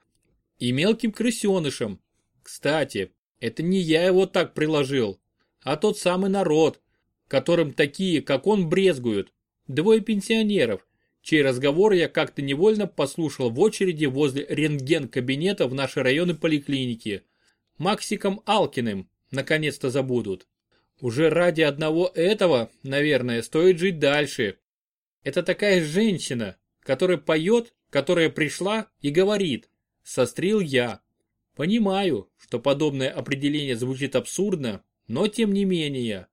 и мелким крысенышем. Кстати, это не я его так приложил, а тот самый народ, которым такие, как он, брезгуют. Двое пенсионеров, чей разговор я как-то невольно послушал в очереди возле рентген-кабинета в нашей районной поликлинике. Максиком Алкиным, наконец-то забудут. Уже ради одного этого, наверное, стоит жить дальше. Это такая женщина, которая поет, которая пришла и говорит. Сострил я. Понимаю, что подобное определение звучит абсурдно, но тем не менее.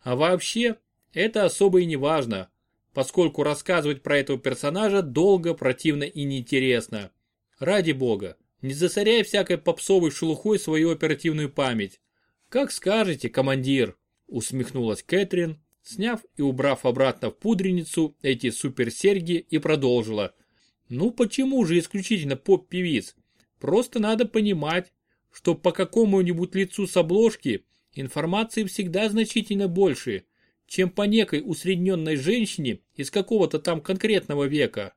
А вообще, это особо и не важно, поскольку рассказывать про этого персонажа долго, противно и неинтересно. Ради бога, не засоряй всякой попсовой шелухой свою оперативную память. Как скажете, командир, усмехнулась Кэтрин, сняв и убрав обратно в пудреницу эти суперсерьги и продолжила. Ну почему же исключительно поп-певиц? Просто надо понимать, что по какому-нибудь лицу с обложки информации всегда значительно больше, чем по некой усредненной женщине из какого-то там конкретного века.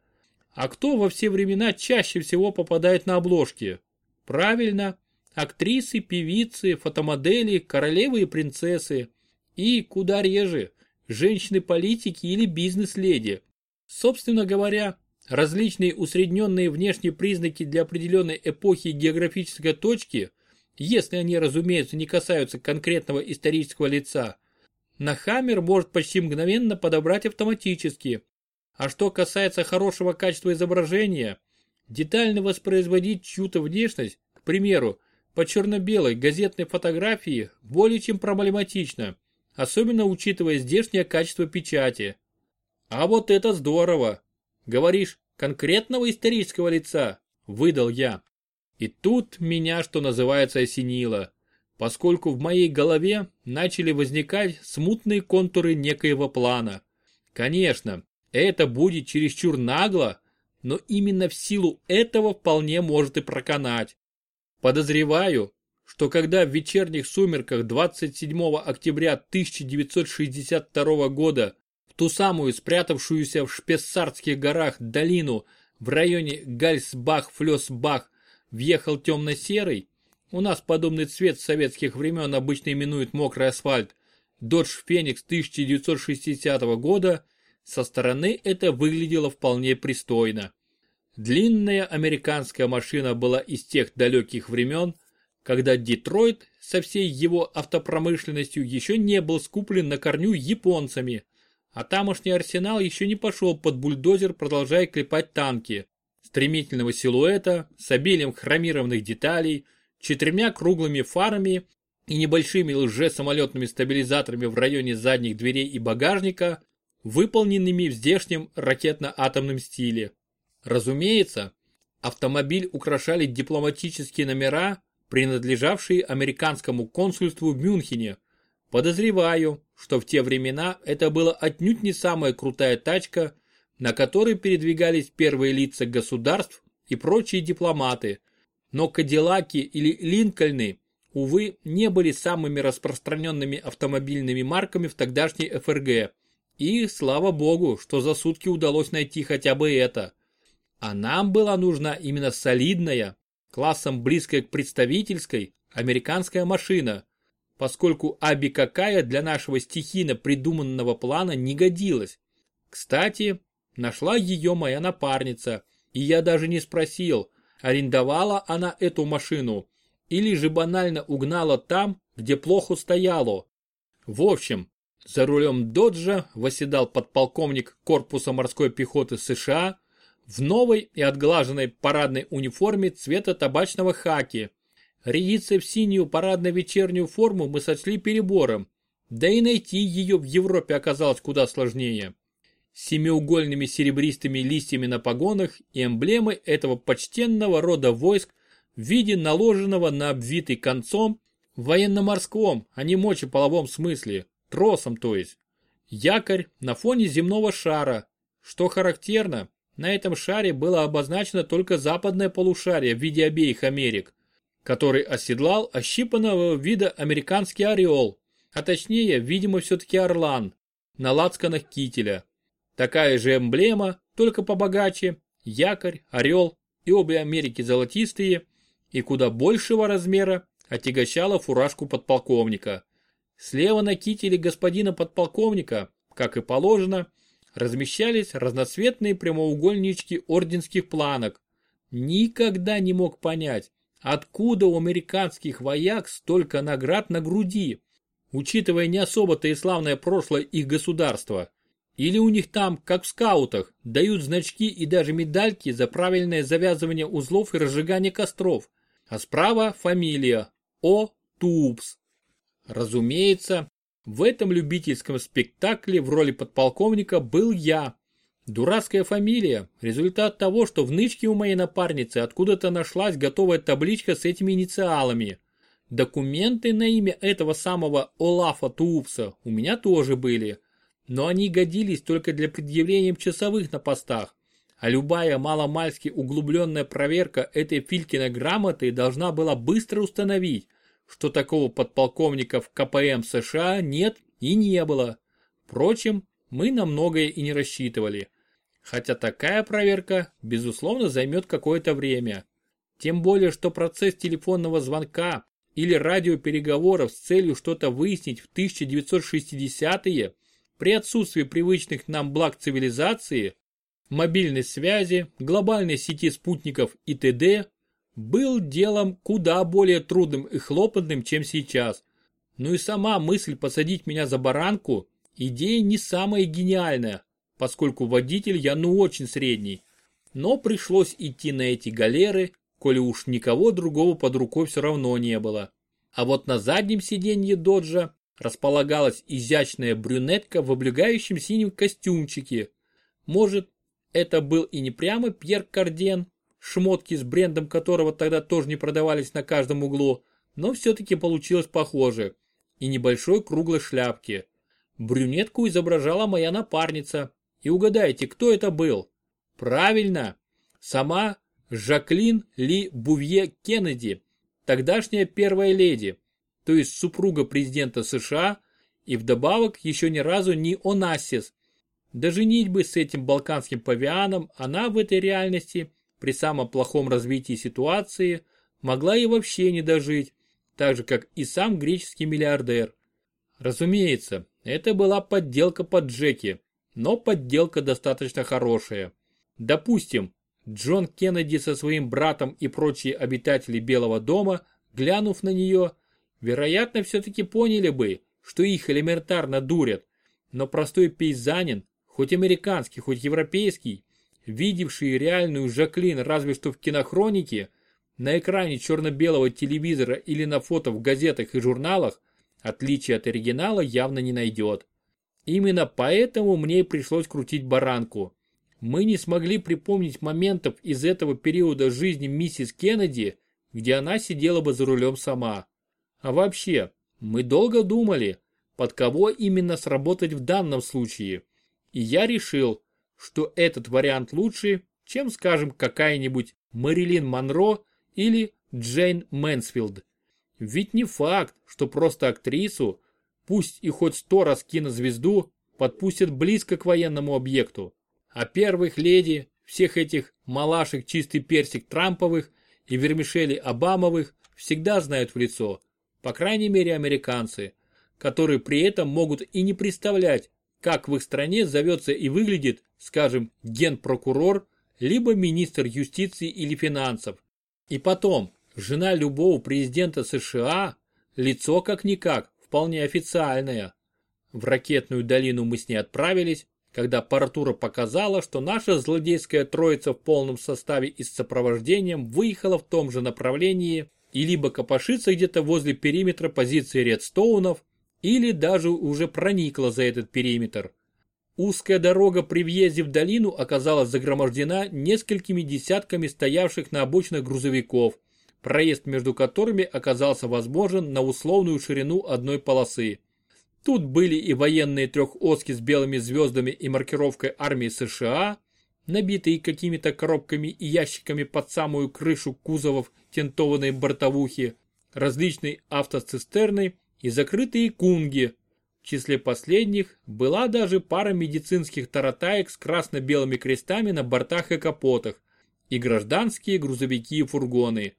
А кто во все времена чаще всего попадает на обложки? Правильно, актрисы, певицы, фотомодели, королевы и принцессы. И, куда реже, женщины-политики или бизнес-леди. Собственно говоря, различные усредненные внешние признаки для определенной эпохи и географической точки, если они, разумеется, не касаются конкретного исторического лица, на Хаммер может почти мгновенно подобрать автоматически. А что касается хорошего качества изображения, детально воспроизводить чью-то внешность, к примеру, по черно-белой газетной фотографии более чем проблематично, особенно учитывая здешнее качество печати. А вот это здорово! Говоришь, конкретного исторического лица, выдал я. И тут меня, что называется, осенило, поскольку в моей голове начали возникать смутные контуры некоего плана. Конечно, это будет чересчур нагло, но именно в силу этого вполне может и проканать. Подозреваю, что когда в вечерних сумерках 27 октября 1962 года ту самую спрятавшуюся в Шпессардских горах долину в районе Гальсбах-Флёсбах въехал темно-серый, у нас подобный цвет с советских времен обычно именуют мокрый асфальт, Dodge Phoenix 1960 года, со стороны это выглядело вполне пристойно. Длинная американская машина была из тех далеких времен, когда Детройт со всей его автопромышленностью еще не был скуплен на корню японцами – а тамошний арсенал еще не пошел под бульдозер, продолжая клепать танки. Стремительного силуэта, с обилием хромированных деталей, четырьмя круглыми фарами и небольшими лже-самолетными стабилизаторами в районе задних дверей и багажника, выполненными в здешнем ракетно-атомном стиле. Разумеется, автомобиль украшали дипломатические номера, принадлежавшие американскому консульству в Мюнхене. Подозреваю, что в те времена это была отнюдь не самая крутая тачка, на которой передвигались первые лица государств и прочие дипломаты, но Кадиллаки или Линкольны, увы, не были самыми распространенными автомобильными марками в тогдашней ФРГ. И слава богу, что за сутки удалось найти хотя бы это. А нам была нужна именно солидная, классом близкая к представительской, американская машина, поскольку аби какая для нашего стихийно придуманного плана не годилась. Кстати, нашла ее моя напарница, и я даже не спросил, арендовала она эту машину или же банально угнала там, где плохо стояло. В общем, за рулем Доджа восседал подполковник корпуса морской пехоты США в новой и отглаженной парадной униформе цвета табачного хаки Рядиться в синюю парадно-вечернюю форму мы сочли перебором, да и найти ее в Европе оказалось куда сложнее. Семиугольными серебристыми листьями на погонах и эмблемой этого почтенного рода войск в виде наложенного на обвитый концом военно-морском, а не мочеполовом смысле, тросом то есть. Якорь на фоне земного шара. Что характерно, на этом шаре было обозначено только западное полушарие в виде обеих Америк который оседлал ощипанного вида американский орел, а точнее, видимо, все-таки орлан, на лацканах кителя. Такая же эмблема, только побогаче, якорь, орел и обе Америки золотистые, и куда большего размера отягощала фуражку подполковника. Слева на кителе господина подполковника, как и положено, размещались разноцветные прямоугольнички орденских планок. Никогда не мог понять, откуда у американских вояк столько наград на груди, учитывая не особо-то и славное прошлое их государства. Или у них там, как в скаутах, дают значки и даже медальки за правильное завязывание узлов и разжигание костров. А справа фамилия О. Тупс. Разумеется, в этом любительском спектакле в роли подполковника был я. Дурацкая фамилия – результат того, что в нычке у моей напарницы откуда-то нашлась готовая табличка с этими инициалами. Документы на имя этого самого Олафа Тупса у меня тоже были, но они годились только для предъявления часовых на постах, а любая маломальски углубленная проверка этой Филькиной грамоты должна была быстро установить, что такого подполковника в КПМ США нет и не было. Впрочем, мы на многое и не рассчитывали. Хотя такая проверка, безусловно, займет какое-то время. Тем более, что процесс телефонного звонка или радиопереговоров с целью что-то выяснить в 1960-е при отсутствии привычных нам благ цивилизации, мобильной связи, глобальной сети спутников и т.д был делом куда более трудным и хлопотным, чем сейчас. Ну и сама мысль посадить меня за баранку – идея не самая гениальная, поскольку водитель я ну очень средний. Но пришлось идти на эти галеры, коли уж никого другого под рукой все равно не было. А вот на заднем сиденье доджа располагалась изящная брюнетка в облегающем синем костюмчике. Может, это был и не прямо Пьер Карден, шмотки с брендом которого тогда тоже не продавались на каждом углу, но все-таки получилось похоже, и небольшой круглой шляпки. Брюнетку изображала моя напарница. И угадайте, кто это был? Правильно, сама Жаклин Ли Бувье Кеннеди, тогдашняя первая леди, то есть супруга президента США и вдобавок еще ни разу не Онассис. До женитьбы с этим балканским павианом она в этой реальности при самом плохом развитии ситуации могла и вообще не дожить, так же как и сам греческий миллиардер. Разумеется, это была подделка под Джеки, но подделка достаточно хорошая. Допустим, Джон Кеннеди со своим братом и прочие обитатели Белого дома, глянув на нее, вероятно, все-таки поняли бы, что их элементарно дурят, но простой пейзанин, хоть американский, хоть европейский, видевшие реальную Жаклин разве что в кинохронике, на экране черно-белого телевизора или на фото в газетах и журналах, отличия от оригинала явно не найдет. Именно поэтому мне пришлось крутить баранку. Мы не смогли припомнить моментов из этого периода жизни миссис Кеннеди, где она сидела бы за рулем сама. А вообще, мы долго думали, под кого именно сработать в данном случае. И я решил, что этот вариант лучше, чем, скажем, какая-нибудь Марилин Монро или Джейн Мэнсфилд. Ведь не факт, что просто актрису, пусть и хоть сто раз кинозвезду, подпустят близко к военному объекту. А первых леди, всех этих Мелашек Чистый Персик Трамповых и Вермишелей Обамовых всегда знают в лицо, по крайней мере американцы, которые при этом могут и не представлять, как в их стране зовется и выглядит, скажем, генпрокурор, либо министр юстиции или финансов. И потом, жена любого президента США – лицо как-никак, вполне официальное. В ракетную долину мы с ней отправились, когда аппаратура показала, что наша злодейская троица в полном составе и с сопровождением выехала в том же направлении и либо копошится где-то возле периметра позиции редстоунов, или даже уже проникла за этот периметр. Узкая дорога при въезде в долину оказалась загромождена несколькими десятками стоявших на обочинах грузовиков, проезд между которыми оказался возможен на условную ширину одной полосы. Тут были и военные трехоски с белыми звездами и маркировкой армии США, набитые какими-то коробками и ящиками под самую крышу кузовов тентованной бортовухи, различные автоцистерны и закрытые кунги. В числе последних была даже пара медицинских таратаек с красно-белыми крестами на бортах и капотах и гражданские грузовики и фургоны.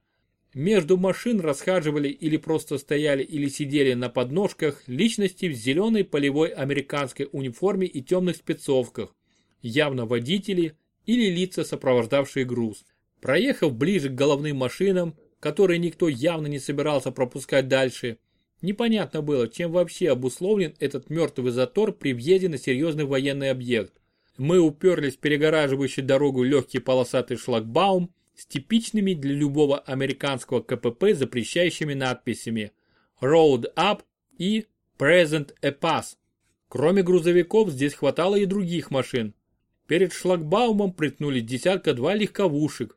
Между машин расхаживали или просто стояли или сидели на подножках личности в зеленой полевой американской униформе и темных спецовках. явно водители или лица, сопровождавшие груз. Проехав ближе к головным машинам, которые никто явно не собирался пропускать дальше, непонятно было, чем вообще обусловлен этот мертвый затор при въезде на серьезный военный объект. Мы уперлись в перегораживающий дорогу легкий полосатый шлагбаум с типичными для любого американского КПП запрещающими надписями Road Up и Present a Pass. Кроме грузовиков здесь хватало и других машин. Перед шлагбаумом приткнули десятка-два легковушек.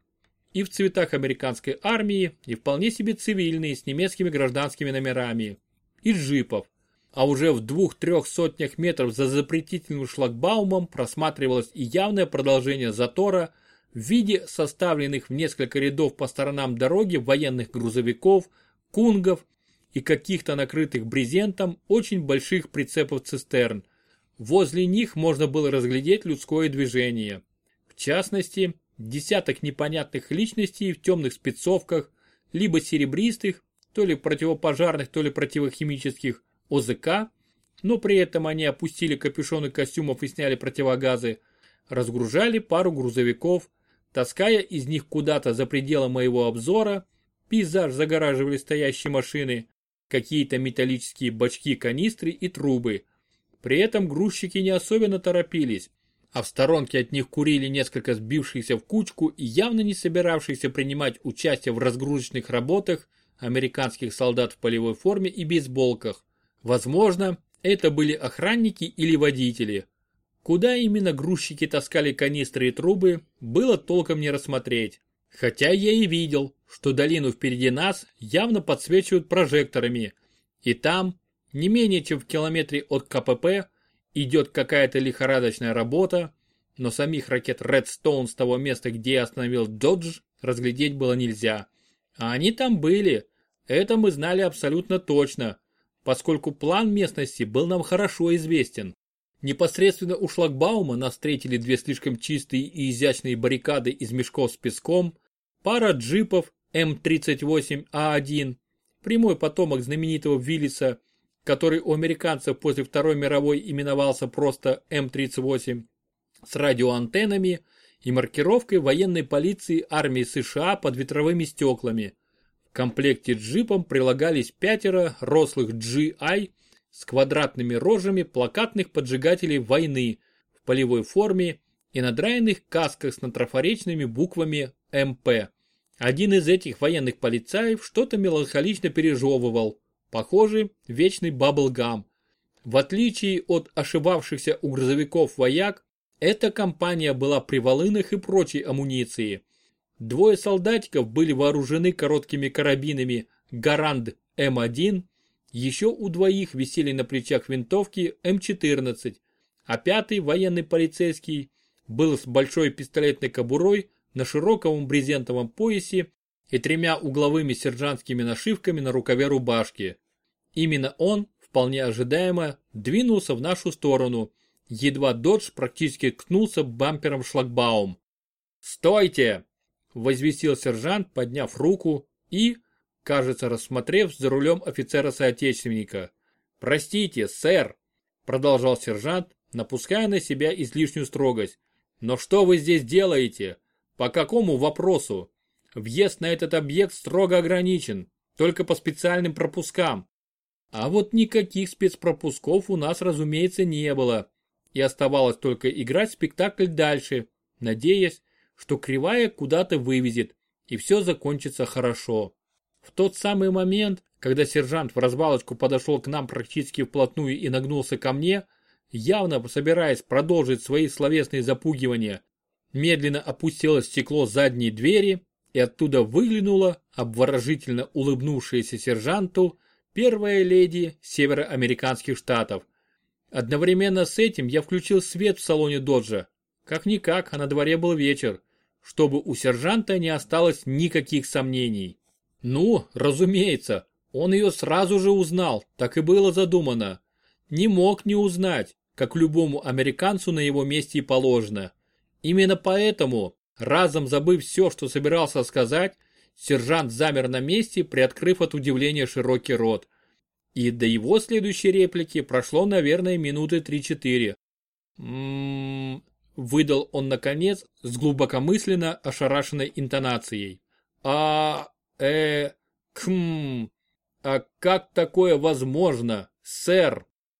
И в цветах американской армии, и вполне себе цивильные с немецкими гражданскими номерами. И джипов. А уже в двух-трех сотнях метров за запретительным шлагбаумом просматривалось и явное продолжение затора в виде составленных в несколько рядов по сторонам дороги военных грузовиков, кунгов и каких-то накрытых брезентом очень больших прицепов-цистерн. Возле них можно было разглядеть людское движение. В частности, десяток непонятных личностей в темных спецовках, либо серебристых, то ли противопожарных, то ли противохимических ОЗК, но при этом они опустили капюшоны костюмов и сняли противогазы, разгружали пару грузовиков, таская из них куда-то за пределы моего обзора, пейзаж загораживали стоящие машины, какие-то металлические бачки, канистры и трубы. При этом грузчики не особенно торопились, а в сторонке от них курили несколько сбившихся в кучку и явно не собиравшихся принимать участие в разгрузочных работах американских солдат в полевой форме и бейсболках. Возможно, это были охранники или водители. Куда именно грузчики таскали канистры и трубы, было толком не рассмотреть. Хотя я и видел, что долину впереди нас явно подсвечивают прожекторами. И там, не менее чем в километре от КПП, идет какая-то лихорадочная работа, но самих ракет Redstone с того места, где остановил Додж, разглядеть было нельзя. А они там были. Это мы знали абсолютно точно, поскольку план местности был нам хорошо известен. Непосредственно у шлагбаума нас встретили две слишком чистые и изящные баррикады из мешков с песком, пара джипов М38А1, прямой потомок знаменитого Виллиса, который у американцев после Второй мировой именовался просто М38, с радиоантеннами и маркировкой военной полиции армии США под ветровыми стеклами. В комплекте джипом прилагались пятеро рослых GI с квадратными рожами плакатных поджигателей войны в полевой форме и надраенных касках с натрафаречными буквами МП. Один из этих военных полицаев что-то меланхолично пережевывал. Похоже, вечный баблгам. В отличие от ошибавшихся у грузовиков вояк, эта компания была при волынах и прочей амуниции. Двое солдатиков были вооружены короткими карабинами Гаранд М1, еще у двоих висели на плечах винтовки М14, а пятый военный полицейский был с большой пистолетной кобурой на широком брезентовом поясе и тремя угловыми сержантскими нашивками на рукаве рубашки. Именно он, вполне ожидаемо, двинулся в нашу сторону, едва Додж практически ткнулся бампером шлагбаум. «Стойте!» – возвестил сержант, подняв руку и, кажется, рассмотрев за рулем офицера-соотечественника. «Простите, сэр!» – продолжал сержант, напуская на себя излишнюю строгость. «Но что вы здесь делаете? По какому вопросу? Въезд на этот объект строго ограничен, только по специальным пропускам. А вот никаких спецпропусков у нас, разумеется, не было. И оставалось только играть спектакль дальше, надеясь, что кривая куда-то вывезет, и все закончится хорошо. В тот самый момент, когда сержант в развалочку подошел к нам практически вплотную и нагнулся ко мне, явно собираясь продолжить свои словесные запугивания, медленно опустилось стекло задней двери, и оттуда выглянула, обворожительно улыбнувшаяся сержанту, первая леди североамериканских штатов. Одновременно с этим я включил свет в салоне Доджа. Как-никак, а на дворе был вечер, чтобы у сержанта не осталось никаких сомнений. Ну, разумеется, он ее сразу же узнал, так и было задумано. Не мог не узнать, как любому американцу на его месте и положено. Именно поэтому, разом забыв все, что собирался сказать, сержант замер на месте, приоткрыв от удивления широкий рот. И до его следующей реплики прошло, наверное, минуты 3-4. «Ммм...» выдал он наконец с глубокомысленно ошарашенной интонацией. А, э, кхм, а как такое возможно, сэр?